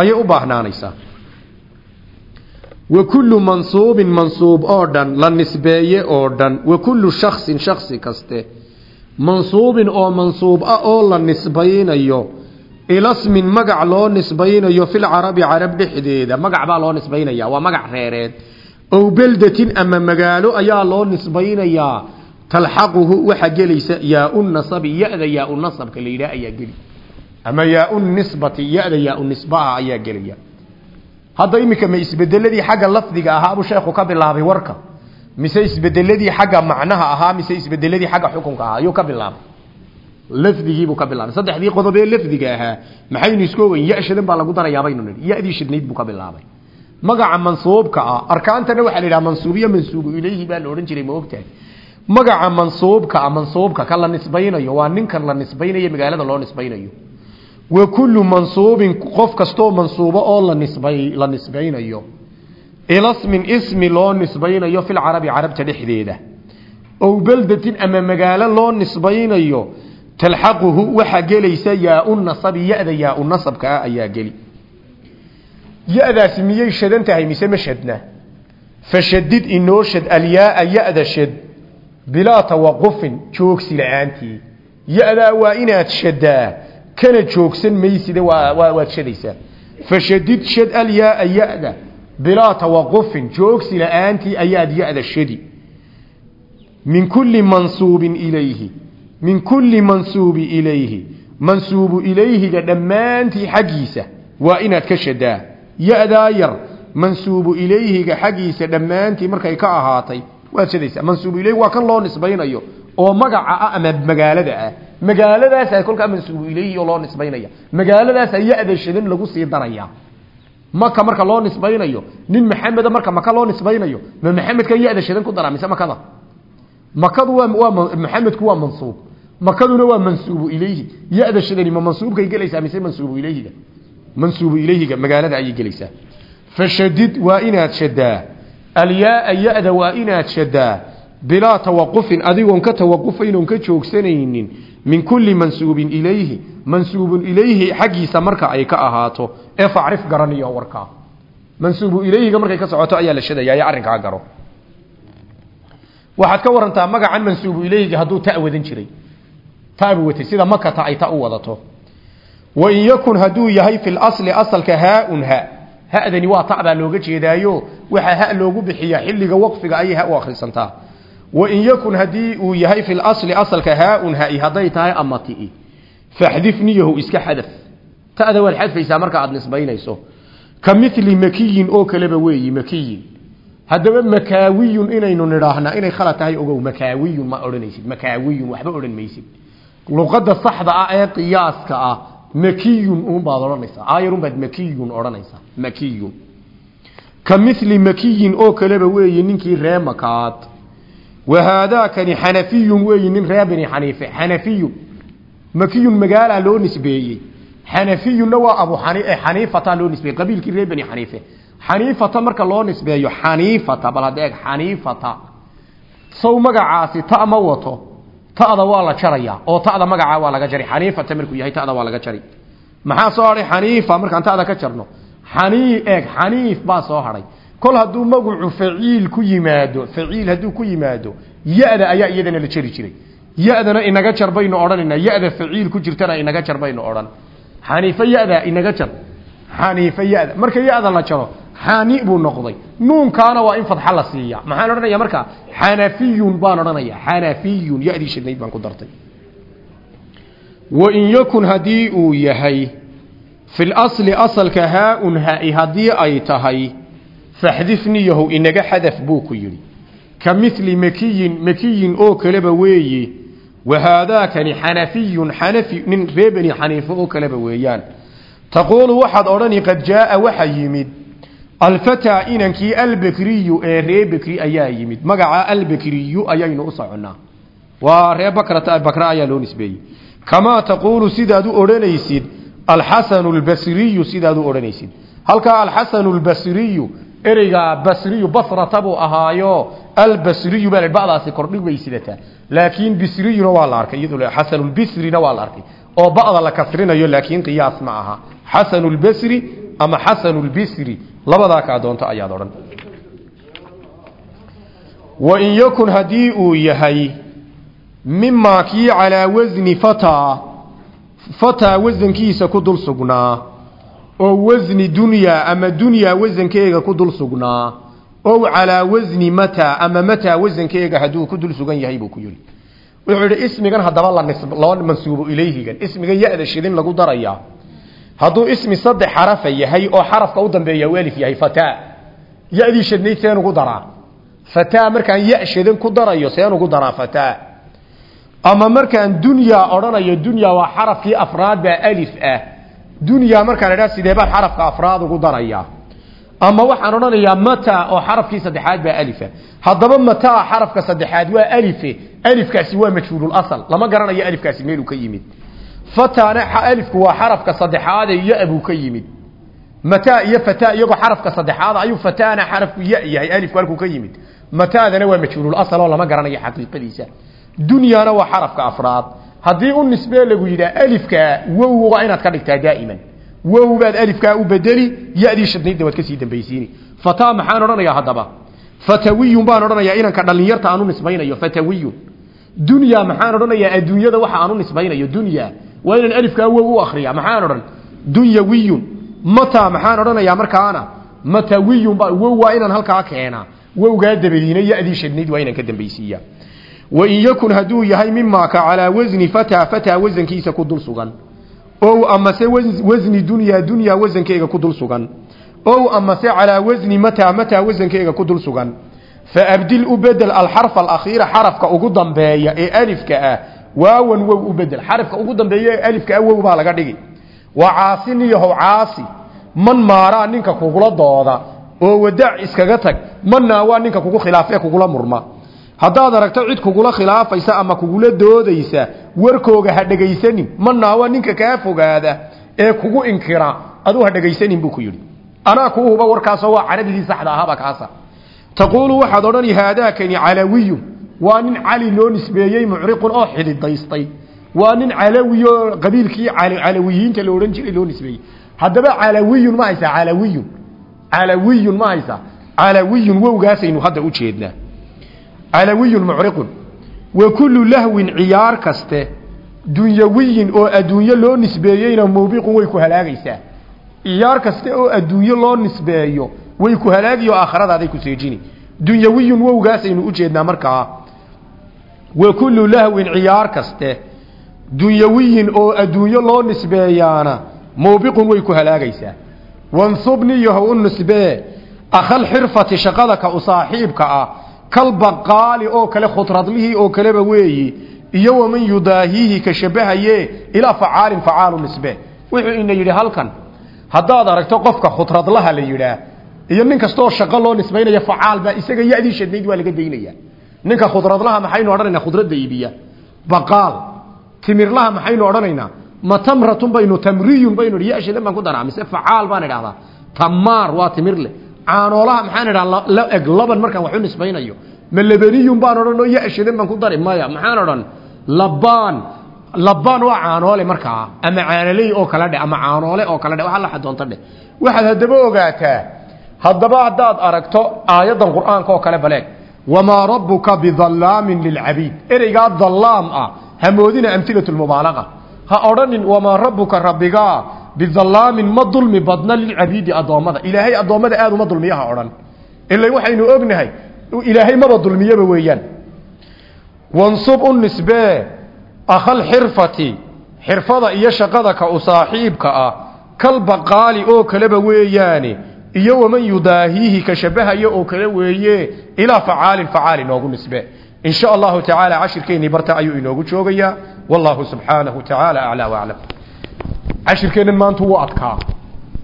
ayay u baahnaanaysaa. Wa kullu mansuubin mansuub oo dhan la nisbeeye oo dhan wa kullu shaksin shaksi kaste. Mansuubin oo mansuub ah oo la nisbaynayo ilasmin magac loo nisbaynayo filcarabi carab dhexdeeda. Magac baa loo nisbaynaya waa magac reereed. Ow beldatin ama magaalo ayaa loo nisbaynayaa. Talxaquhu waxa gelaysa yaau nasabi ya-da yaau nasabka la yidhaah ayaa geli. Ama yaau nisbati ya-da yaau nisbaha ayaa gelaya. Hadda iminka ma isbedeladii xagga lafdiga ahaa buu sheekhu ka bilaabay warka. Mise isbedeladii xagga macnaha ahaa mise isbedeladii xagga xukunka ahaa ayuu ka bilaabay lafdigiibuu ka bilaabay. Saddexdii qodob ee lafdiga ahaa maxaynu isku ogeyn ya baa lagu darayaa baynu nidhi. Ya-dii shidnayd buu ka bilaabay. Magaca mansuubka ah arkaantana waxaa la yidhaha mansuubiyo mansuubu ilayhi baa la odhan jiray ma ogtahay. Magaca mansuubka ah mansuubka ka la nisbaynayo waa ninkan la nisbaynayo magaalada loo nisbaynayo. Wa kullu mansuubin qof kastoo mansuubo oo la nisbay la nisbaynayo. Ilasmin ismi loo nisbaynayo fil carabi carabta dhexdeeda. Ow beldatin ama magaalo loo nisbaynayo talxaquhu waxaa gelaysa yaau nasabi ya-da yaau nasabka ah ayaa geli. Ya-daasi miyay mise ma shadna? Fashadid inoo shad alyaaa ya-da shad bilaa tawaqufin joogsi la'aantii. Ya-daa waa inaad shadaa kana joogsan mayside waa waad shadaysaa fashadid shad alyaaa ya-da bilaa tawaqufin joogsi la'aantii ayaad ya-da shadi. Min kulli mansuubin ilayhi min kulli mansuubi ilayhi. Mansuubu ilayhiga dhammaantii xaggiisa. Waa inaad ka shadaa. Ya-daa yar. Mansuubu ilayhiga xaggiisa dhammaantii markay ka ahaatay. Waad shadaysaa. Mansuubu ilayhi waa kan loo nisbaynayo oo magaca ah ama magaalada ah. Magaaladaasa kolkaa mansuubu ilayhi oo loo nisbaynaya. Magaaladaasa ya-da shadan lagu sii daraya. Maka marka loo nisbaynayo nin maxameda marka maka loo nisbaynayo ma maxamedka ya-da mise makada? Makadu waa mansuub makaduna waa mansuubu ilayhi. Ya-da shadani ma mansuubkay gelaysaa mise mansuubu ilayhiga? Mansuubu ilayhiga magaalada ayay gelaysaa. Fashadid waa inaad shadaa. Alyaaa ya-da waa inaad shadaa. Bilaa tawaqufin adigoon ka tawaqufayn ka joogsanaynin min kulli mansuubin ilayhi. Mansuubun ilayhi xaggiisa marka ay ka ahaato. Ee facrif garaniyo warkaa mansuubu ilayhiga markay ka socoto ayaa la shadayaa ee garo. Waxaad ka warantaa magacan mansuubu ilayhiga hadduu ta wadan jiray tabu watay sida makata ay ta u wadato. Wain yakun hadduu yahay fi lasli asalka haaun ha. Waa ta baa looga jeedaayo. Waxaa ha loogu bixiyaa xilliga waqfiga ayay ha u akhrisantaa. Wain yakun haddii uu yahay fi lasli asalka haaun hai hadday tahay ama tii. Faxdif niyahu iska xadaf. Ta'da waad xadfaysaa marka aad nisbaynayso. Ka makiyin oo kaleba weeyi makiyin. Haddaba makaawiyun inaynu nidhaahnaa inay khalad ogow makaawiyun ma odhanaysid makaawiyun waxba odhan luqadda saxda ah ee qiyaaska ah makiyun unbaad odhanaysaa. Aayar unbaad makiyun odhanaysaa. Makiyun. Ka makiyin oo kaleba weeyi ninkii ree makaad. Wahaadaakani xanafiyun weeyi nin ree bani xaniife. Xanafiyun. Makiyun magaalaa loo nisbeeyey. Xanafiyunna waa abu xaniifata loo nisbeeyey qabiilkii ree bani xaniife. Marka loo nisbeeyo xaniifata bal hadda eeg xaniifata. Saw magacaasi ta ma wato ta'da waa la jarayaa oo ta'da magacaa waa laga jari. Xaniifata markuu yahay ta'da waa laga jari. Maxaa soo hadhay xaniifa markaan ta'da ka jarno. Xanii eeg xaniif baa soo hadhay kol hadduu magacu faciil ku yimaado faciil hadduu ku yimaado ya-da ayaa iyadana la jari jiray. Ya-dana inaga jar baynu odhanaynaa ya-da faciil ku jirtana inaga jar baynu odhan. Xaniife ya-da inaga jar. Xaniife ya-da. Marka ya-da la jaro xani buu noqday. Nuunkaana waa in fadxa la siiya maxaan odhanaya marka? Xanafiyun baan odhanaya xanafiyun ya-dii shidnayd baan ku dartay. Wain yakun haddii uu yahay fi lasli asalka haa-un ha-i haddii ay tahay faxdif niyahu inaga xadaf buu ku yidhi. Ka mili makiyin makiyin oo kaleba weeye wahaadaakani xanafiyun xanafi nin ree beni xaniifo oo kaleba weeyaan. Taquulu waxaad odhani qad alfataa inankii albakriyu ee ree bakri ayaa yimid. Magaca albakriyu ayaynu u soconnaa waa ree bakra ayaa loo nisbeeyey. Kamaa taquulu sidaad u odhanaysid alxasanu lbasriyu sidaad u odhanaysid. Halkaa alxasanu lbasriyu ereyga basriyu basrata buu ahaayo albasriyu baa ba'daasi kordhig bay sidataa. Laakiin bisriyuna waa la arkay iyadoo xasanulbisrina waa la arkay. Oo ba'da la kasrinayo ama xasanulbisri labadaa kaa doonto ayaad odhan. Wain yakun haddii uu yahay mimaa kii calaa wasni fataa fataa wasankiisa ku dul sugnaa oo wasni dunyaa ama dunyaa wasankeega ku dul sugnaa ow calaa wasni mataa ama mataa wasankeega hadduu ku dul sugan yahay buu ku yidhi. Wuxuu yidhi ismigan haddaba la mansuubo ilayhigan ismigan ya-da shidin lagu darayaa hadduu ismi saddex xarafa yahay oo xarafka u dambeeya alif yahay fataa. Ya-dii shadnayd seen ugu daraa. Fataa markaan ya shadan ku darayo seen ugu daraa fataa. Ama markaan dunyaa odhanayo dunyaa waa xarafkii afraad baa alif ah. Dunyaa markaan idhaa sidee baan xarafka afraad ugu darayaa ama waxaan odhanayaa mata oo xarafkii saddexaad baa alifa haddaba mata xarafka saddexaad waa alife alifkaasi waa majhuulul asal. Lama garanayo alifkaasi meeluu ka yimid fatana alifku waa xarafka saddexaade ya buu ka yimid. Mata iyo fata iyagoo xarafka saddexaad ayuu fatana xarafku ya yahay alifku halkuu ka yimid. Matadana waa majhuulul asal oo lama garanayo xaqiiqadiisa. Dunyana waa xarafka afraad. Haddii u nisbee lagu yidhaha alifka wow waa inaad ka dhigtaa daa'iman. Wow baad alifkaa u bedeli yadii shadnaydna waad ka sii dambaysiini. Fata maxaan odhanayaa haddaba? Fatawiyun baan odhanayaa inanka dhalinyarta aan u nisbaynayo fatawiyun. Dunya maxaan odhanayaa adduunyada waxa waa inaan alifkaa wow u akriya maxaan odhan? Dunyawiyun. Mata maxaan odhanayaa markaana? Matawiyun ba wow waa inaan halkaa keenaa. Wowgaa dabadiina yadii shadnayd waa inaan ka dambaysiiya wain yakun hadduu yahay mimaaka calaa wasni fataa fataa wasankiisa ku dul sugan. Ow amase wasni dunyaa dunyaa wasankeega ku dul sugan. Ow amase calaa wasni mataa mataa wasankeega ku dul sugan. Faabdil u bedel alxarfa alakhiira xarafka ugu dambeeya ee alifka ah waawan wow u bedel. Xarafka ugu dambeeya ee alifka wow baa laga dhigi. Waa caasiniyahow caasi. Man maaraa ninka kugula dooda oo wadac iskaga tag manaa waa ninka kugu khilaafee kugula murma. Haddaad aragto cid kugula khilaafaysa ama kugula doodaysa warkooga ha dhegaysanin waa ninka kaa fogaada ee kugu inkira aduu ha buu ku yidhi. Anaa kuu huba warkaasoo waa carabigii saxda ahaaba kaasa. Taquulu waxaad odhani haadaakani calawiyun waa nin cali loo nisbeeyey mucriqun oo xididaystay waa nin calawi oo qabiilkii calawiyiinta la odhan jiray loo nisbeeyey. Haddaba calawiyun ma haysaa calawiyun calawiyun ma haysaa. Calawiyun wowgaasaynu hadda u jeednaa. Calawiyun mucriqun. Wa kullu lahwin ciyaar kaste dunyawiyin oo adduunyo loo nisbeeyeyna muubiqun way ku halaagaysaa. Ciyaar kaste oo adduunyo loo nisbeeyo way ku halaagayo aakhiradaday ku seejini. Dunyawiyun wa kullu lahwin ciyaar kaste. Dunyawiyin oo adduunyo loo nisbeeyaana muubiqun way ku halaagaysaa. Wansubni yahow u nisbee akhal xirfati shaqada ka u saaxiibka ah kalbaqaali oo kale khudradlihii oo kaleba weeyi iyo waman yudaahiihi ka shabahaye ilaa facaalin facaalu nisbe. Wuxuu ina yidhi halkan haddaad aragto qofka khudradlaha la yidhaah iyo nin kastooo shaqo loo nisbaynaya facaal baa isaga yadii shadnayd waa laga daynaya ninka khudradlaha maxaynu odhanaynaa? Khudradda iibiya. Baqaal. Timirlaha maxaynu odhanaynaa? Ma tamratun baynu tamriyun baynu ya shadan baan ku daraa. Mise facaal baan idhahdaa tamaar waa timirle caanoolaha maxaan idhaha la eg laban markaan wax nisbaynayo. Ma labaniyun baan odhan oo baan ku dari. Maya maxaan odhan? Labaan labaan waa caanoole markaa. Ama caanoley oo kale dhe ama caanoole oo kale dhe waxa la xadoonta dheh. Waxaad haddaba ogaataa haddaba haddaad aragto aayaddan qur'aanka oo kale baleeg wamaa rabbuka bidallaamin lilcabiid ereygaa dallaam ah hamoodina amhilatu lmubaalaqa ha odhanin wamaa rabbuka rabbigaa bidallaamin ma dulmi badna lilcabiidi addoommada. Ilaahay addoommada aad uma dulmiya ha odhan. Ila waxaynu ognahay ilaahay maba dulmiyaba weeyaan. Wansub u nisbee akhal xirfati xirfada iyo shaqada ka u saaxiibka ah kalbaqaali oo kaleba weeyaane iyo waman yudaahiihi ka shabahayo oo kale weeye ilaa facaalin facaali noogu nisbe. In sha allahu tacaala cashirkeennii barta ayuu inoogu joogayaa wallahu subxaanahu tacaala aclaa waclam cashirkeennan maanta wuu adkaa.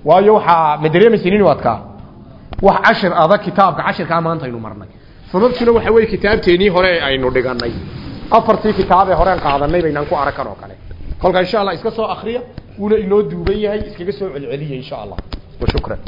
Waayo waxaa ma dareemaysin inuu wax cashir adag kitaabka cashirkaa maanta aynu marnay. Sababtuna waxa weeye kitaabteennii hore aynu dhiganay afartii kitaabee horeen qaadanay baynaan ku arakan oo kale. Kolka insha allah iska soo akriya wuuna inoo duuban yahay iskaga soo celceliya insha allah. Wa shukran